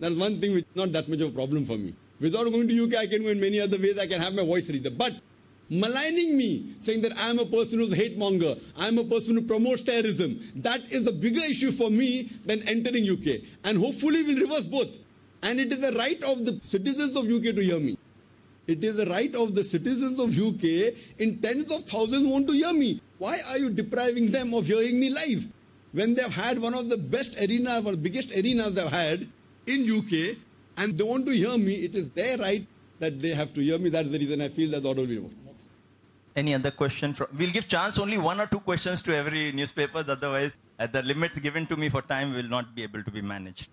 That's one thing which is not that much of a problem for me. Without going to UK, I can go in many other ways. I can have my voice read. But maligning me, saying that I'm a person who's a hate monger, I'm a person who promotes terrorism, that is a bigger issue for me than entering UK. And hopefully we'll reverse both. And it is the right of the citizens of UK to hear me. It is the right of the citizens of UK in tens of thousands want to hear me. Why are you depriving them of hearing me live? When they've had one of the best arenas, or biggest arenas they've had in UK, and they want to hear me, it is their right that they have to hear me. That's the reason I feel that the order will be revoked. Any other question? From, we'll give chance only one or two questions to every newspaper. Otherwise, at the limit given to me for time will not be able to be managed.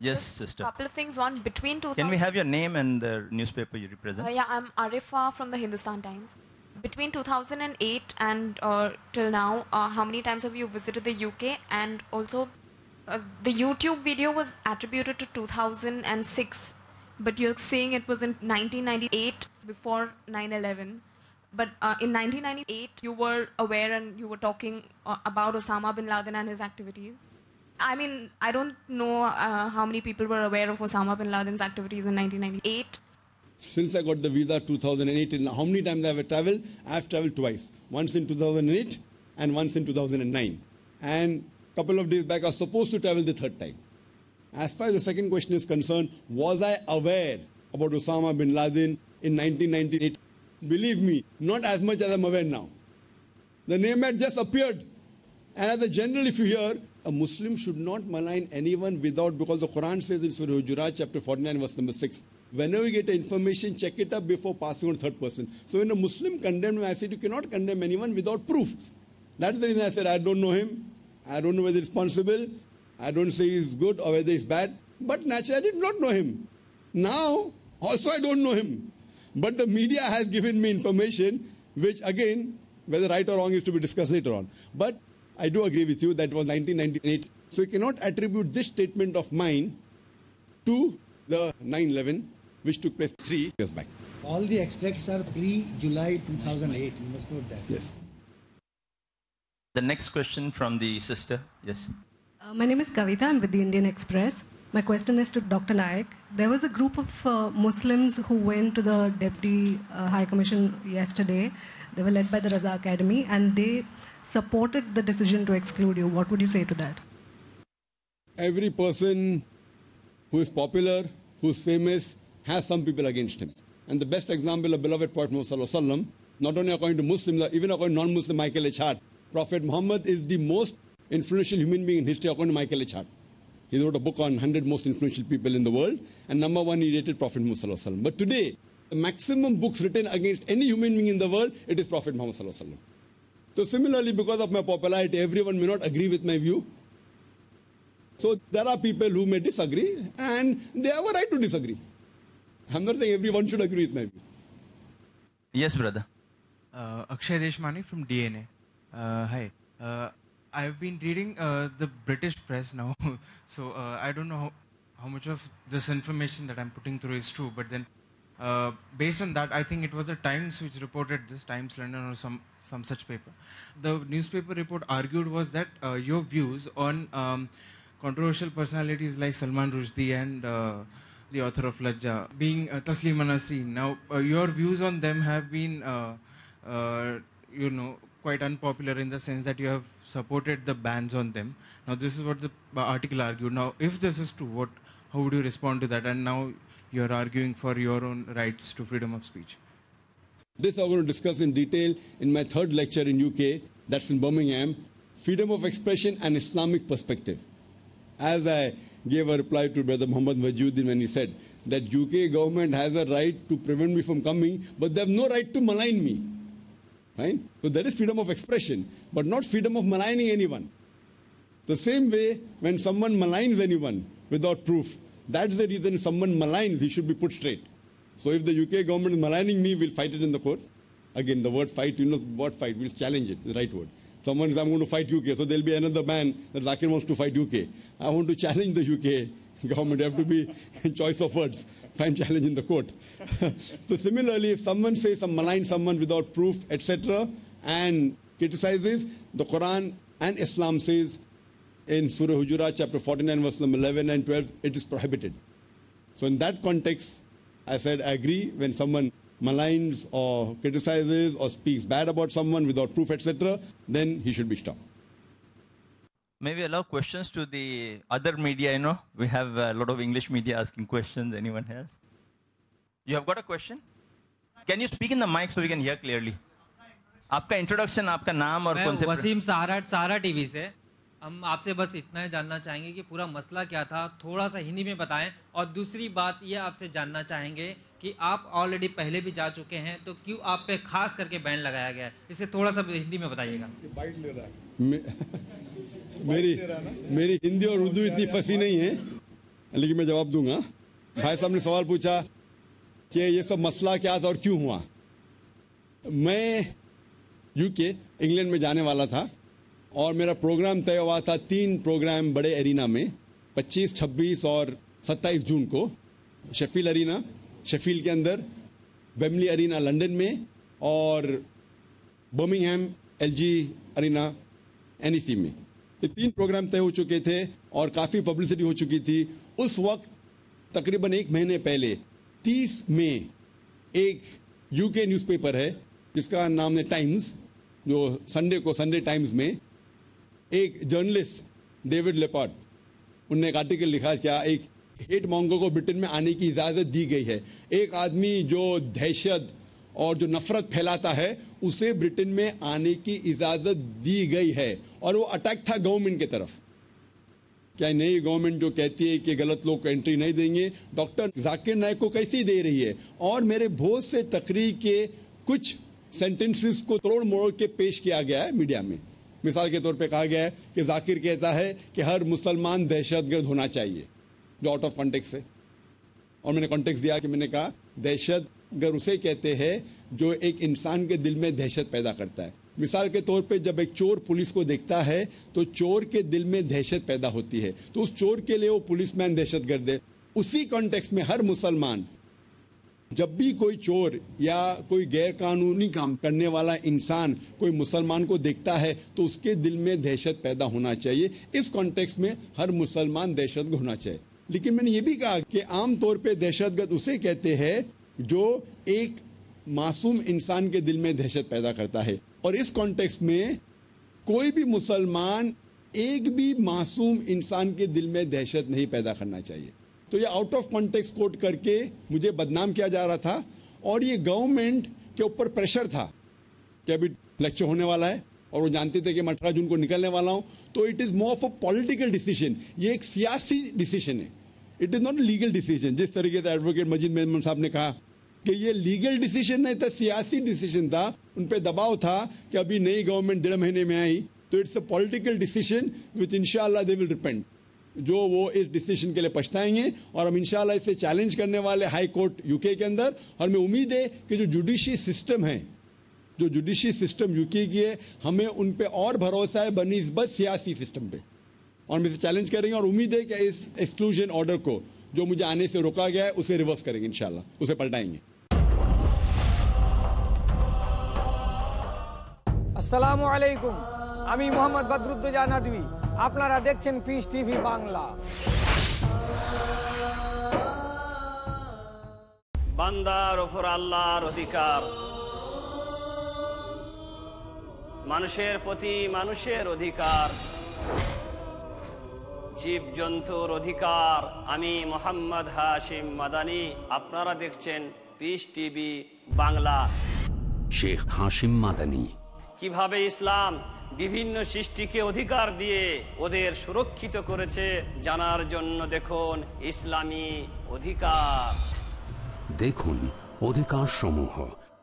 Yes, sister. couple of things. One, between 2000... Can we have your name and the newspaper you represent? Uh, yeah, I'm Arifa from the Hindustan Times. Between 2008 and uh, till now, uh, how many times have you visited the UK? And also, uh, the YouTube video was attributed to 2006, but you're saying it was in 1998 before 9/11. But uh, in 1998, you were aware and you were talking uh, about Osama bin Laden and his activities. I mean, I don't know uh, how many people were aware of Osama bin Laden's activities in 1998. Since I got the visa 2008, and how many times have I traveled? I have traveled twice. Once in 2008 and once in 2009. And couple of days back, I was supposed to travel the third time. As far as the second question is concerned, was I aware about Osama bin Laden in 1998? Believe me, not as much as I'm aware now. The name had just appeared. And as a general, if you hear, a Muslim should not malign anyone without, because the Quran says in Surah Hujurat, chapter 49, verse number 6, whenever you get information, check it up before passing on third person. So when a Muslim condemns I said, you cannot condemn anyone without proof. That's the reason I said, I don't know him. I don't know whether he's responsible. I don't say he's good or whether he's bad. But naturally, I did not know him. Now, also I don't know him. But the media has given me information, which again, whether right or wrong is to be discussed later on. But I do agree with you that was 1998. So you cannot attribute this statement of mine to the 9-11, which took place three years back. All the extracts are pre-July 2008. You must note that. Yes. The next question from the sister. Yes. Uh, my name is Kavita. I'm with the Indian Express. My question is to Dr. Naik. There was a group of uh, Muslims who went to the Deputy uh, High Commission yesterday. They were led by the Raza Academy and they supported the decision to exclude you. What would you say to that? Every person who is popular, who is famous, has some people against him. And the best example of beloved Prophet Muhammad, not only according to Muslims, even according to non-Muslim Michael H. Hart, Prophet Muhammad is the most influential human being in history according to Michael H. Hart. He wrote a book on 100 most influential people in the world, and number one, he rated Prophet Muhammad. But today, the maximum books written against any human being in the world, it is Prophet Muhammad. So similarly, because of my popularity, everyone may not agree with my view. So there are people who may disagree, and they have a right to disagree. I'm not saying everyone should agree with my view. Yes, brother. Uh, Akshay Deshmane from DNA. Uh, hi. Uh, I've been reading uh, the British press now, [laughs] so uh, I don't know how, how much of this information that I'm putting through is true. But then, uh, based on that, I think it was the Times which reported this, Times London or some some such paper. The newspaper report argued was that uh, your views on um, controversial personalities like Salman Rushdie and the author of Lajja being uh, Taslima Nasreen. Now, your views on them have been, you know, quite unpopular in the sense that you have supported the bans on them. Now, this is what the article argued. Now, if this is true, what, how would you respond to that? And now you're arguing for your own rights to freedom of speech. This I'm going to discuss in detail in my third lecture in UK, that's in Birmingham, freedom of expression and Islamic perspective. As I gave a reply to Brother Muhammad Wajuddin when he said that UK government has a right to prevent me from coming, but they have no right to malign me. Fine? So there is freedom of expression, but not freedom of maligning anyone. The same way, when someone maligns anyone without proof, that's the reason someone maligns, he should be put straight. So if the UK government is maligning me, we'll fight it in the court. Again, the word fight, you know what fight, we'll challenge it, the right word. Someone says, I'm going to fight UK. So there'll be another man that Zakir wants to fight UK. I want to challenge the UK [laughs] government. Have to be in [laughs] choice of words. Find [laughs] challenge in the court. [laughs] so similarly, if someone says some malign someone without proof, etc., and criticizes, the Quran and Islam says in Surah Hujurat, chapter 49, verse number 11 and 12, it is prohibited. So in that context, I said I agree when someone maligns or criticizes or speaks bad about someone without proof, etc., then he should be stopped. Maybe allow questions to the other media, you know. We have a lot of English media asking questions. Anyone else? You have got a question? Can you speak in the mic so we can hear clearly? आपका introduction आपका नाम और कौन से वसीम सहारा सहारा TV से हम आपसे बस इतना ही जानना चाहेंगे कि पूरा मसला क्या था थोड़ा सा हिंदी में बताएँ और दूसरी बात ये आपसे जानना चाहेंगे कि आप ऑलरेडी पहले भी जा चुके हैं तो क्यों आप पे खास करके बैन लगाया गया है इसे थोड़ा सा हिंदी में बताइएगा बाइट ले रहा है मेरी मेरी हिंदी और उर्दू इतनी फंसी नहीं है लेकिन मैं जवाब दूँगा। भाई साहब ने सवाल पूछा कि ये सब मसला क्या था और क्यों हुआ? मैं यूके इंग्लैंड में जाने वाला था और मेरा प्रोग्राम तय हुआ था तीन प्रोग्राम बड़े एरिना में 25, 26 और 27 जून को। शफील अरीना शफील के अंदर वेमली अरीना लंदन में और बर्मिंगहैम एलजी अरीना एनईसी में। ये तीन प्रोग्राम तय हो चुके थे और काफ़ी पब्लिसिटी हो चुकी थी। उस वक्त, तकरीबन एक महीने पहले 30 मई एक यूके न्यूज़पेपर है, जिसका नाम है टाइम्स जो संडे को संडे टाइम्स में एक जर्नलिस्ट डेविड लेपार्ड उनने एक आर्टिकल लिखा क्या एक हेट मॉन्गो को ब्रिटेन में आने की इजाज़त दी गई है। एक आदमी जो दहशत और जो नफरत फैलाता है, उसे ब्रिटेन में आने की इजाज़त दी गई है। और वो अटैक था गवर्नमेंट की तरफ़। क्या नई गवर्नमेंट जो कहती है कि गलत लोग को एंट्री नहीं देंगे। डॉक्टर जाकिर नायक को कैसी दे रही है? और मेरे बहुत से तकरीर के कुछ सेंटेंसेस को तोड़ मोड़ के पेश किया गया है मीडिया में। मिसाल के तौर पे कहा गया है कि जाकिर कहता है कि हर मुसलमान दहशतगर्द होना चाहिए, जो आउट ऑफ़ कॉन्टेक्स है। और मैंने कॉन्टेक्स दिया कि मैंने कहा दहशतगर्द उसे कहते हैं, जो एक इंसान के दिल में दहशत पैदा करता है। मिसाल के तौर पे जब एक चोर पुलिस को देखता है तो चोर के दिल में दहशत पैदा होती है। तो उस चोर के लिए वो पुलिस पुलिसमैन दहशतगर्द है। उसी कॉन्टेक्स्ट में हर मुसलमान, जब भी कोई चोर या कोई गैर कानूनी काम करने वाला इंसान कोई मुसलमान को देखता है तो उसके दिल में दहशत पैदा होना चाहिए। इस कॉन्टेक्स्ट में हर मुसलमान दहशतगर्द होना चाहिए। लेकिन मैंने ये भी कहा कि आम तौर पे दहशतगर्द उसे कहते हैं जो एक मासूम इंसान के दिल में दहशत पैदा करता है। और इस कॉन्टेक्स्ट में कोई भी मुसलमान एक भी मासूम इंसान के दिल में दहशत नहीं पैदा करना चाहिए। तो ये आउट ऑफ़ कॉन्टेक्स्ट कोट करके मुझे बदनाम किया जा रहा था और ये गवर्नमेंट के ऊपर प्रेशर था कि अभी लेक्चर होने वाला है और वो जानते थे कि मैं अठारह जून को निकलने वाला हूँ। तो it is more of a political decision ये एक सियासी डिसीज़न है। It is not legal decision जिस तरीके से एडवोकेट मजीद मेमन साहब ने कहा कि ये लीगल डिसीज़न नहीं था, सियासी डिसीज़न था। उन पर दबाव था कि अभी नई गवर्नमेंट डेढ़ महीने में आई। तो it's a political decision which इंशाल्लाह दे विल रिपेंट जो वो इस डिसीज़न के लिए पछताएँगे और हम इंशाल्लाह इसे चैलेंज करने वाले हाई कोर्ट यूके के अंदर। और हमें उम्मीद है कि जो जुडिशी सिस्टम है, जो जुडिशी सिस्टम यूके की है, हमें उन पर और भरोसा है बनी इस बस सियासी सिस्टम पे। और हम इसे चैलेंज करेंगे और उम्मीद है कि इस एक्सक्लूजन ऑर्डर को जो मुझे आने से रोका गया है उसे रिवर्स करेंगे इंशाल्लाह उसे पलटाएंगे আসসালামু আলাইকুম আমি মোহাম্মদ বদরুদ্দোজা নদী আপনারা দেখছেন পিস টিভি বাংলা বান্দার ওপর আল্লাহর অধিকার মানুষের প্রতি মানুষের অধিকার জীব জন্তুর অধিকার আমি মোহাম্মদ হাশিম মাদানি। আপনারা দেখছেন পিস টিভি বাংলা। শেখ হাসিম মাদানী। কীভাবে ইসলাম বিভিন্ন সৃষ্টিকে অধিকার দিয়ে ওদের সুরক্ষিত করেছে জানার জন্য দেখুন ইসলামী অধিকার। দেখুন অধিকার সমূহ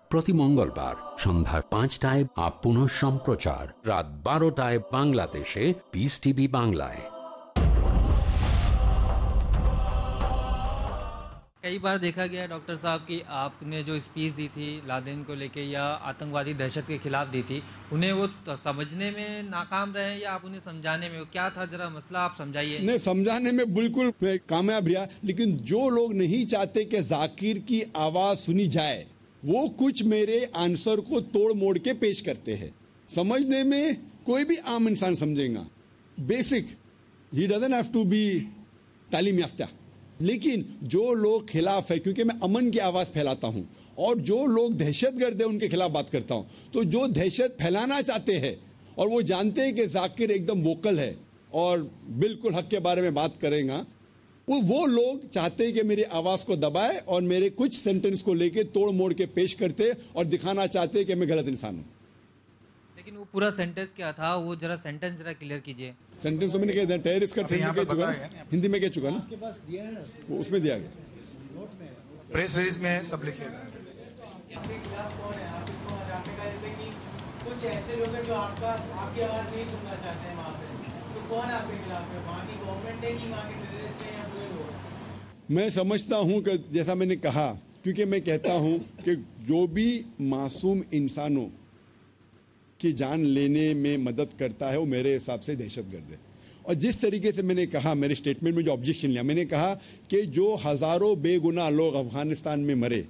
প্রতি মঙ্গলবার সন্ধ্যা পাঁচটায় আপ পুনঃ সম্প্রচার রাত বারোটায় বাংলাদেশে পিস টিভি বাংলায়। कई बार देखा गया डॉक्टर साहब, कि आपने जो स्पीच दी थी लादेन को लेके या आतंकवादी दहशत के खिलाफ दी थी, उन्हें वो समझने में नाकाम रहे या आप उन्हें समझाने में? क्या था? जरा मसला आप समझाइए। नहीं, समझाने में बिल्कुल कामयाब रहा, लेकिन जो लोग नहीं चाहते कि जाकिर की आवाज़ सुनी जाए, वो कुछ मेरे आंसर को तोड़ मोड़ के पेश करते हैं। समझने में कोई भी आम इंसान समझेगा। बेसिक ही डजन हैव टू बी तालीम याफ्ता। लेकिन जो लोग खिलाफ है, क्योंकि मैं अमन की आवाज़ फैलाता हूँ, और जो लोग दहशत गर्द है, उनके खिलाफ बात करता हूँ। तो जो दहशत फैलाना चाहते हैं, और वो जानते हैं कि जाकिर एकदम वोकल है, और बिल्कुल हक के बारे में बात करेगा, वो वो लोग चाहते हैं कि मेरी आवाज़ को दबाए और मेरे कुछ सेंटेंस को लेके तोड़ मोड़ के पेश करते और दिखाना चाहते हैं कि मैं गलत इंसान हूँ। वो पूरा सेंटेंस क्या था? वो जरा सेंटेंस जरा क्लियर कीजिए। सेंटेंस तो मैंने कह दिया टेररिस्ट का पे कह चुका हिंदी में कह चुका ना? आपके पास दिया है ना? वो उसमें दिया गया। प्रेस रिलीज़ में है। सब लिखे हैं। कुछ ऐसे लोग हैं जो आपका आपकी आवाज़ नहीं सुनना चाहते हैं वहाँ पे। तो कौन आपके खिलाफ है? वहाँ की गवर्नमेंट है कि वहाँ के टेररिस्ट हैं या बुरे लोग मैं समझता हूँ कि जैसा मैंने कहा क्योंकि मैं कहता हूँ कि जो भी मासूम इंसानों की जान लेने में मदद करता है, वो मेरे हिसाब से दहशतगर्द है। और जिस तरीके से मैंने कहा, मेरे स्टेटमेंट में जो ऑब्जेक्शन लिया, मैंने कहा कि जो हज़ारों बेगुनाह लोग अफ़गानिस्तान में मरे,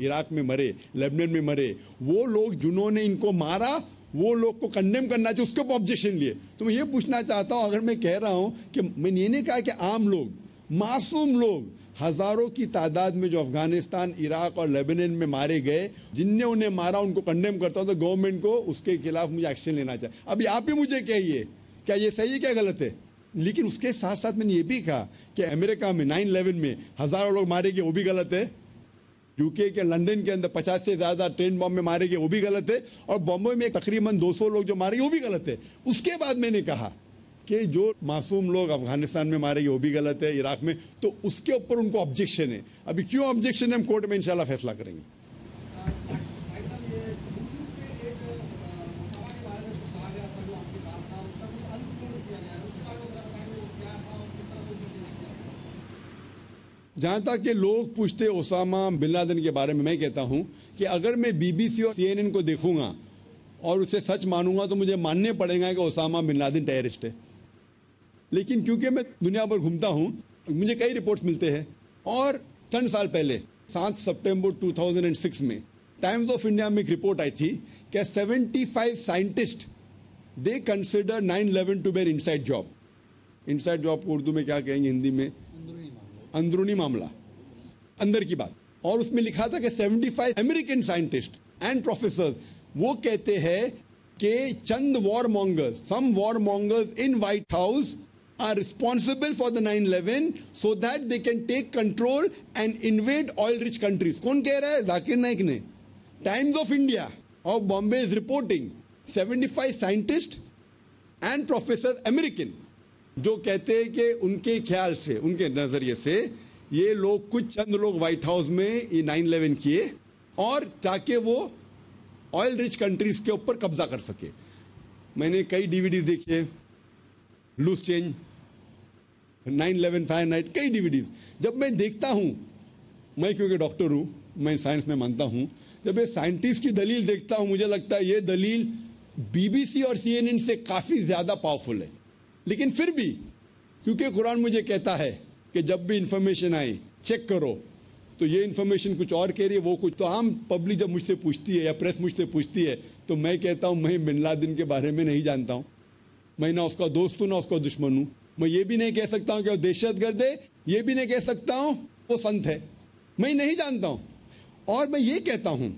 इराक में मरे, लेबनन में मरे, वो लोग जिन्होंने इनको मारा, वो लोग को कंडेम करना चाहिए, उसके ऊपर ऑब्जेक्शन लिए। तो मैं ये पूछना चाहता हूँ, अगर मैं कह रहा हूँ कि मैंने ये नहीं कहा कि आम लोग, मासूम लोग हज़ारों की तादाद में जो अफ़गानिस्तान, इराक और लेबनान में मारे गए, जिनने उन्हें मारा, उनको कंडेम करता हूँ तो गवर्नमेंट को उसके खिलाफ मुझे एक्शन लेना चाहिए। अभी आप ही मुझे कहिए क्या ये सही है, क्या गलत है? लेकिन उसके साथ साथ मैंने ये भी कहा कि अमेरिका में नाइन इलेवन में हज़ारों लोग मारे गए, वो भी गलत है। यूके के लंदन के अंदर पचास से ज़्यादा ट्रेन बॉम्ब में मारे गए, वो भी गलत है। और बॉम्बे में तकरीबन 200 लोग जो मारे गए, वो भी गलत है। उसके बाद मैंने कहा कि जो मासूम लोग अफ़गानिस्तान में मारे गए वो भी गलत है, इराक में तो उसके ऊपर उनको ऑब्जेक्शन है। अभी क्यों ऑब्जेक्शन है? हम कोर्ट में इंशाल्लाह फैसला करेंगे। जहाँ तक कि लोग पूछते ओसामा बिन लादेन के बारे में, मैं कहता हूँ कि अगर मैं बीबीसी और सीएनएन को देखूँगा और उसे सच मानूँगा तो मुझे मानने पड़ेगा कि ओसामा बिन लादेन टेररिस्ट है। लेकिन क्योंकि मैं दुनिया भर घूमता हूँ मुझे कई रिपोर्ट्स मिलते हैं। और चंद साल पहले सात सितंबर 2006 में टाइम्स ऑफ़ इंडिया में एक रिपोर्ट आई थी कि 75 scientist they consider 9/11 to be an inside job inside job को उर्दू में क्या कहेंगे हिंदी में? अंदरूनी मामला। अंदर की बात। और उसमें लिखा था कि 75 अमेरिकन साइंटिस्ट एंड प्रोफेसर वो कहते हैं कि चंद warmongers some warmongers in White House are responsible for the 9/11 so that they can take control and invade oil rich countries कौन कह रहा है? जाकिर नाइक ने। Times of India of Bombay is reporting 75 scientist and professor American जो कहते हैं कि उनके ख्याल से, उनके नज़रिए से ये लोग, कुछ चंद लोग व्हाइट हाउस में ये नाइन इलेवन किए और ताकि वो ऑयल रिच कंट्रीज़ के ऊपर कब्जा कर सके। मैंने कई डीवीडी देखे loose change nine eleven five night, कई डीवीडीज जब मैं देखता हूँ, मैं क्योंकि डॉक्टर हूँ, मैं साइंस में मानता हूँ, जब ये साइंटिस्ट की दलील देखता हूँ, मुझे लगता है ये दलील बीबीसी और सीएनएन से काफ़ी ज़्यादा पावरफुल है। लेकिन फिर भी, क्योंकि कुरान मुझे कहता है कि जब भी इंफॉर्मेशन आए चेक करो तो ये इन्फॉर्मेशन कुछ और कह रही है, वो कुछ। तो आम पब्लिक जब मुझसे पूछती है या प्रेस मुझसे पूछती है तो मैं कहता हूँ, मैं बिन लादेन के बारे में नहीं जानता हूँ। मैं ना उसका दोस्त हूँ, ना उसका दुश्मन हूँ। मैं ये भी नहीं कह सकता हूँ कि वो दहशत गर्द है, ये भी नहीं कह सकता हूँ वो संत है। मैं नहीं जानता हूँ। और मैं ये कहता हूँ,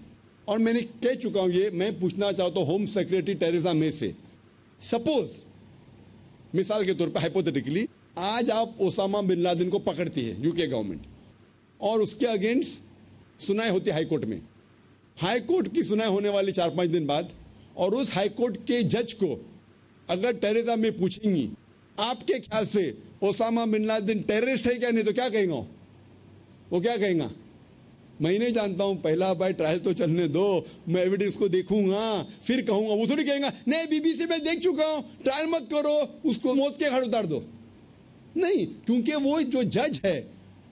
और मैंने कह चुका हूँ ये, मैं पूछना चाहता हूँ होम सेक्रेटरी टेरेसा मे से। सपोज़, मिसाल के तौर पर हाइपोथेटिकली आज आप ओसामा बिन लादेन को पकड़ती है, यूके गवर्नमेंट, और उसके अगेंस्ट सुनाई होती है कोर्ट में। हाई कोर्ट की सुनाई होने वाली चार पाँच दिन बाद, और उस हाई कोर्ट के जज को अगर टेरेसा में पूछेंगी आपके ख्याल से ओसामा बिन लादेन टेररिस्ट है क्या? नहीं तो क्या कहेगा? वो क्या कहेगा? मैं नहीं जानता हूँ, पहला भाई ट्रायल तो चलने दो, मैं एविडेंस को देखूँगा, फिर कहूँगा, वो थोड़ी कहेगा, नहीं, बीबीसी में देख चुका हूँ ट्रायल मत करो, उसको मौत के घर उतार दो। नहीं, क्योंकि वो जो जज है,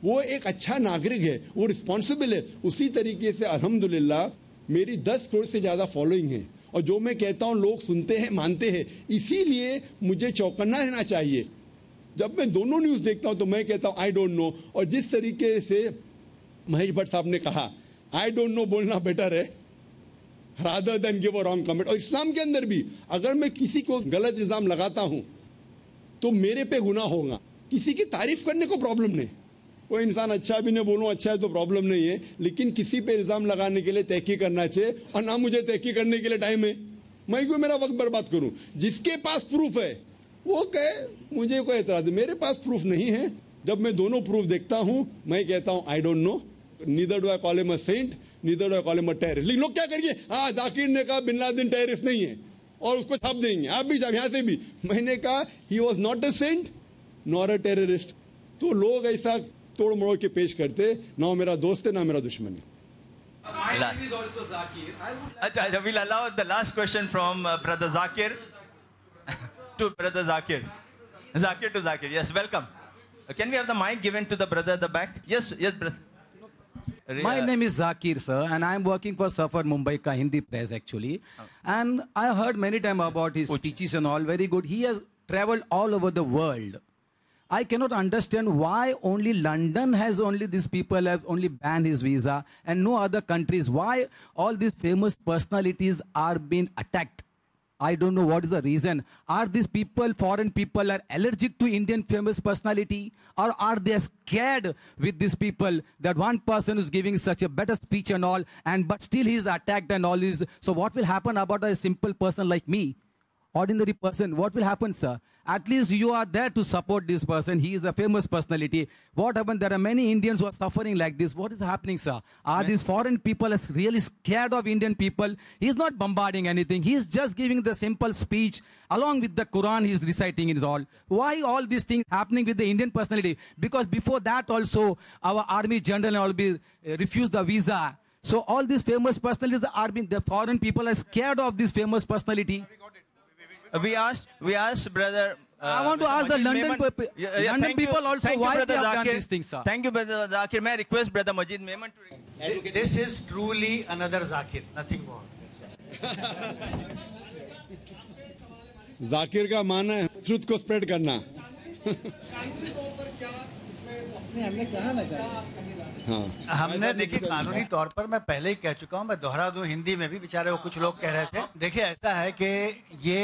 वो एक अच्छा नागरिक है, वो रिस्पॉन्सिबल है। उसी तरीके से, अल्हम्दुलिल्लाह, मेरी दस करोड़ से ज़्यादा फॉलोइंग है। और जो मैं कहता हूँ, लोग सुनते हैं, मानते हैं। इसीलिए मुझे चौकन्ना रहना चाहिए। जब मैं दोनों न्यूज़ देखता हूँ तो मैं कहता हूँ आई डोंट नो और जिस तरीके से महेश भट्ट साहब ने कहा आई डोंट नो बोलना बेटर है rather than give a wrong comment और इस्लाम के अंदर भी, अगर मैं किसी को गलत इल्ज़ाम लगाता हूँ तो मेरे पे गुनाह होगा। किसी की तारीफ़ करने को प्रॉब्लम नहीं। कोई इंसान अच्छा भी नहीं बोलूँ अच्छा है तो प्रॉब्लम नहीं है, लेकिन किसी पे इल्ज़ाम लगाने के लिए तहकी करना चाहिए और ना मुझे तहकी करने के लिए टाइम है। मैं क्यों मेरा वक्त बर्बाद करूँ? जिसके पास प्रूफ है, वो कहे, मुझे कोई एतराज़ मेरे पास प्रूफ नहीं है। जब मैं दोनों प्रूफ देखता हूँ, मैं कहता हूँ आई don't no neither do I call am a saint neither do I call am a terrorist लेकिन लोग क्या करिए? हाँ जाकिर ने कहा, बिन लादेन टेररिस्ट नहीं है और उसको छाप देंगे। आप भी छाप, यहाँ से भी। मैंने कहा he was not a saint nor a terrorist तो लोग ऐसा तोड़ मोड़ के पेश करते ना मेरा दोस्त है ना मेरा दुश्मन। माई मुंबई का Hindi press actually and I heard many time about his all over the world I cannot understand why only London has only these people have only banned his visa and no other countries. Why all these famous personalities are being attacked? I don't know what is the reason. Are these people, foreign people, are allergic to Indian famous personality, or are they scared with these people that one person is giving such a better speech and all, and but still he is attacked and all this. So what will happen about a simple person like me? Ordinary person, what will happen, sir? At least you are there to support this person. He is a famous personality. What happened? There are many Indians who are suffering like this. What is happening, sir? Are these foreign people really scared of Indian people? He's not bombarding anything. He's just giving the simple speech along with the Quran he's reciting it all. Why all these things happening with the Indian personality? Because before that also, our army general will be uh, refused the visa. So all these famous personalities are being, the foreign people are scared of this famous personality. Uh, we asked, we asked brother. Uh, I want to ask the London Memon- Yeah, yeah, London thank you- also thank you, why brother they have done Zakir. these things, sir. Thank you, brother Zakir. May I request brother Majid Memon to. This is truly another Zakir, nothing more. Zakir का माना है truth को spread करना हमने कहा ना हाँ हमने देखिए कानूनी तौर पर मैं पहले ही कह चुका हूँ मैं दोहरा दूँ हिंदी में भी बेचारे वो कुछ लोग कह रहे थे देखिए ऐसा है कि ये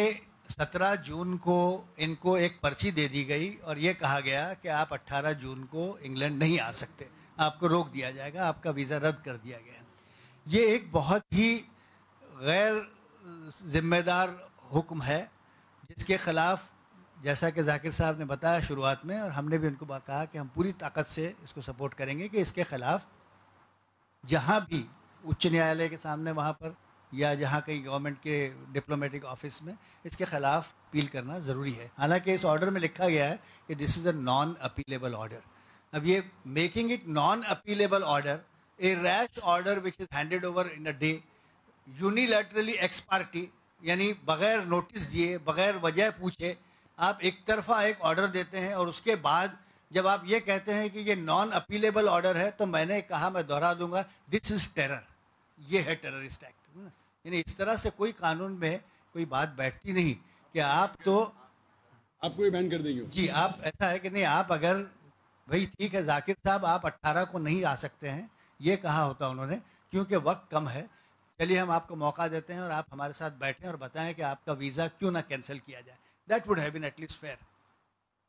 सत्रह जून को इनको एक पर्ची दे दी गई और ये कहा गया कि आप 18 जून को इंग्लैंड नहीं आ सकते। आपको रोक दिया जाएगा, आपका वीज़ा रद्द कर दिया गया ये एक बहुत ही गैर जिम्मेदार हुक्म है, जिसके खिलाफ, जैसा कि जाकिर साहब ने बताया शुरुआत में, और हमने भी उनको कहा कि हम पूरी ताकत से इसको सपोर्ट करेंगे कि इसके खिलाफ जहाँ भी उच्च न्यायालय के सामने वहाँ पर या जहाँ कहीं गवर्नमेंट के डिप्लोमेटिक ऑफ़िस में, इसके खिलाफ अपील करना ज़रूरी है। हालाँकि इस ऑर्डर में लिखा गया है कि this is a non appealable order अब ये making it non appealable order a rash order which is handed over in a day unilaterally ex parte यानी बगैर नोटिस दिए, बगैर वजह पूछे, आप एक तरफा एक ऑर्डर देते हैं और उसके बाद जब आप ये कहते हैं कि ये नॉन अपीलेबल ऑर्डर है तो मैंने कहा, मैं दोहरा दूँगा दिस इज़ टेरर ये है टेररिस्ट एक्ट यानी इस तरह से कोई कानून में कोई बात बैठती नहीं कि आप तो आपको बैन कर देंगे। जी आप ऐसा है कि नहीं आप अगर भाई ठीक है जाकिर साहब आप 18 को नहीं आ सकते हैं। ये कहा होता उन्होंने क्योंकि वक्त कम है। चलिए हम आपको मौका देते हैं और आप हमारे साथ बैठें और बताएँ कि आपका वीज़ा क्यों ना कैंसिल किया जाए। That would have been at least fair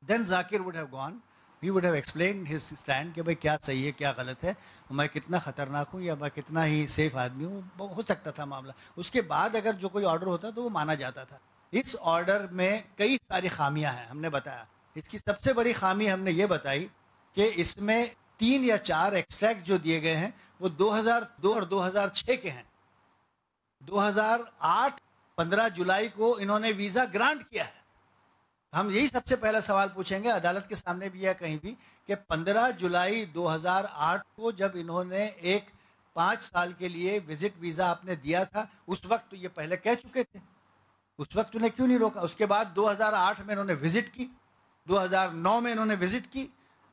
then Zakir would have gone he would have explain his stand कि भाई क्या सही है, क्या गलत है। मैं कितना खतरनाक हूँ या मैं कितना ही सेफ़ आदमी हूँ हो सकता था मामला। उसके बाद अगर जो कोई ऑर्डर होता तो वो माना जाता था। इस ऑर्डर में कई सारी खामियाँ हैं, हमने बताया। इसकी सबसे बड़ी खामी हमने ये बताई कि इसमें तीन या चार एक्सट्रैक्ट जो दिए गए हैं, वो 2002 और 2006 के हैं। 2008 15 जुलाई को इन्होंने वीज़ा ग्रांट किया है। हम यही सबसे पहला सवाल पूछेंगे, अदालत के सामने भी या कहीं भी, कि 15 जुलाई 2008 को जब इन्होंने एक पाँच साल के लिए विज़िट वीज़ा आपने दिया था, उस वक्त तो ये पहले कह चुके थे। उस वक्त उन्हें क्यों नहीं रोका? उसके बाद 2008 में इन्होंने विज़िट की 2009 में इन्होंने विज़िट की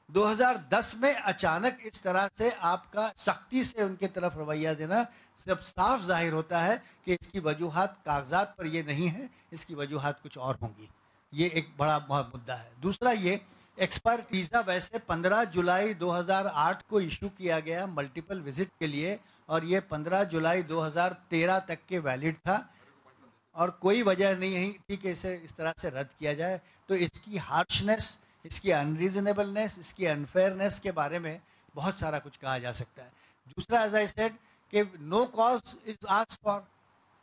2010 में अचानक इस तरह से आपका सख्ती से उनके तरफ़ रवैया देना सब साफ़ ज़ाहिर होता है कि इसकी वजूहत कागजात पर ये नहीं है, इसकी वजूहत कुछ और होंगी। ये एक बड़ा मुद्दा है। दूसरा ये एक्सपायर वीज़ा वैसे 15 जुलाई 2008 को इशू किया गया मल्टीपल विज़िट के लिए और ये 15 जुलाई 2013 तक के वैलिड था और कोई वजह नहीं थी कि इसे इस तरह से रद्द किया जाए। तो इसकी हार्शनेस इसकी अनरीजनेबलनेस इसकी अनफेयरनेस के बारे में बहुत सारा कुछ कहा जा सकता है। दूसरा एज आई सेड कि no cause is ask for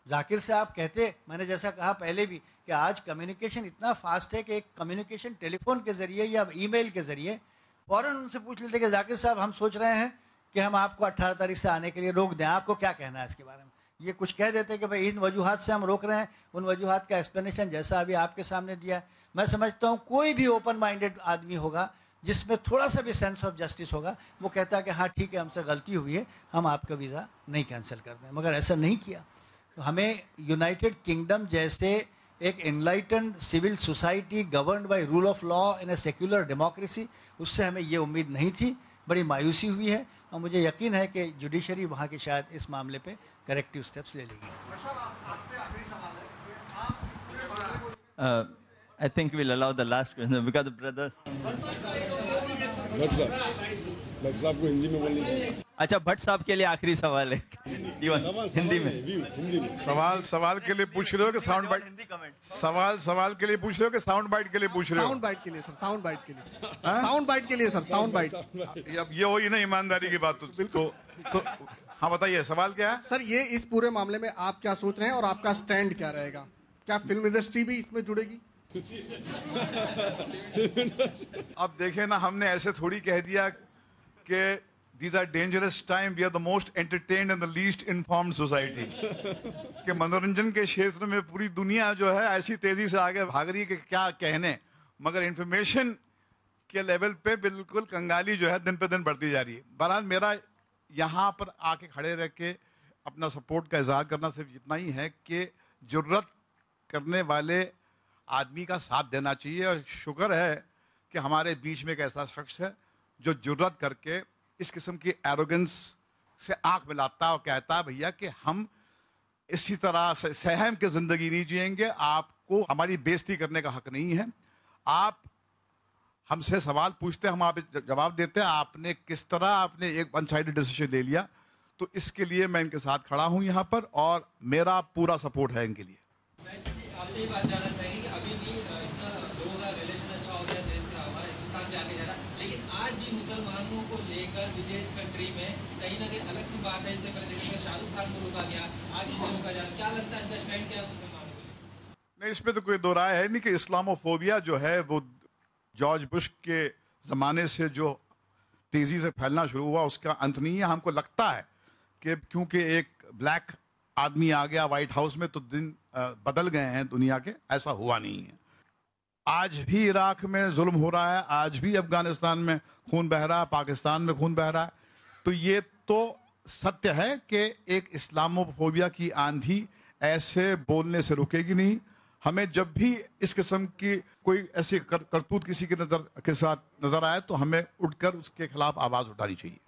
Zakir से आप कहते, मैंने जैसा कहा पहले भी कि आज कम्युनिकेशन इतना फास्ट है कि एक कम्युनिकेशन टेलीफोन के ज़रिए या ईमेल के ज़रिए फ़ौरन उनसे पूछ लेते कि जाकिर साहब, हम सोच रहे हैं कि हम आपको 18 तारीख से आने के लिए रोक दें। आपको क्या कहना है इसके बारे में? ये कुछ कह देते कि भाई इन वजूहत से हम रोक रहे हैं, उन वजूहत का एक्सप्लेनेशन जैसा अभी आपके सामने दिया मैं समझता हूँ कोई भी ओपन माइंडेड आदमी होगा, जिसमें थोड़ा सा भी सेंस ऑफ़ जस्टिस होगा, वो कहता है कि हाँ ठीक है, हमसे गलती हुई है, हम आपका वीज़ा नहीं कैंसिल करते हैं मगर ऐसा नहीं किया। हमें यूनाइटेड किंगडम जैसे एक enlighten civil society govern by rule of law in a secular democracy उससे हमें ये उम्मीद नहीं थी बड़ी मायूसी हुई है और मुझे यकीन है कि जुडिशरी वहाँ की शायद इस मामले पे करेक्टिव स्टेप्स ले लेगी। I think think we'll allow the last question because Bhatt साहब को हिंदी में बोलनी चाहिए अच्छा भट्ट साहब के लिए आखिरी सवाल है। हिंदी में। हिंदी में। सवाल सवाल के लिए पूछ रहे हो कि साउंड बाइट सवाल सवाल के लिए पूछ रहे हो कि साउंड बाइट के लिए पूछ रहे हो? साउंड बाइट के लिए सर साउंड बाइट के लिए। हाँ? साउंड बाइट के लिए सर साउंड बाइट अब ये हो ही ना ईमानदारी की बात तो बिल्कुल तो हाँ बताइए सवाल क्या है? सर ये इस पूरे मामले में आप क्या सोच रहे हैं और आपका स्टैंड क्या रहेगा? क्या फ़िल्म इंडस्ट्री भी इसमें जुड़ेगी? अब देखे ना हमने ऐसे थोड़ी कह दिया कि these are dangerous time we are the most entertained and the least informed society कि मनोरंजन के क्षेत्र में पूरी दुनिया जो है ऐसी तेज़ी से आगे भाग रही है कि क्या कहने। मगर इन्फॉर्मेशन के लेवल पे बिल्कुल कंगाली जो है दिन पे दिन बढ़ती जा रही है। बहरहाल मेरा यहाँ पर आके खड़े रह के अपना सपोर्ट का इजहार करना सिर्फ़ इतना ही है कि ज़रूरत करने वाले आदमी का साथ देना चाहिए। और शुक्र है कि हमारे बीच में एक ऐसा शख्स है जो ज़रूरत करके इस किस्म की एरोगेंस से आँख मिलाता और कहता भैया, कि हम इसी तरह से सहम के ज़िंदगी नहीं जिएँगे। आपको, हमारी बेइज्जती करने का हक नहीं है। आप हमसे सवाल पूछते हैं, हम आप जवाब देते हैं, आपने किस तरह आपने एक वन साइड डिसीज़न ले लिया? तो इसके लिए मैं इनके साथ खड़ा हूँ यहाँ पर और मेरा पूरा सपोर्ट है इनके लिए। आपसे ये बात जानना चाहेंगे कि अभी भी अ, इतना लोगों का रिलेशन अच्छा हो गया देश का हमारा हिंदुस्तान भी आगे जा रहा है लेकिन आज भी मुसलमानों को लेकर विदेश में कहीं ना कहीं अलग सी बात है, इससे पहले देखिए शाहरुख खान को रोका गया इन्हें रोका जा रहा क्या लगता है, इनका स्टैंड क्या है? नहीं, इसमें तो कोई दो राय है नहीं कि इस्लामोफोबिया जो है, वो जॉर्ज बुश के ज़माने से जो तेज़ी से फैलना शुरू हुआ, उसका अंत नहीं है। हमको लगता है कि क्योंकि एक ब्लैक आदमी आ गया वाइट हाउस में तो दिन बदल गए हैं दुनिया के। ऐसा हुआ नहीं है। आज भी इराक में जुल्म हो रहा है, आज भी अफ़गानिस्तान में खून बह रहा है, पाकिस्तान में खून बह रहा है। तो ये तो सत्य है कि एक इस्लामोफोबिया की आंधी ऐसे बोलने से रुकेगी नहीं। हमें जब भी इस किस्म की कोई ऐसी कर, करतूत किसी के नज़र के साथ नज़र आए तो हमें उठकर उसके खिलाफ आवाज़ उठानी चाहिए।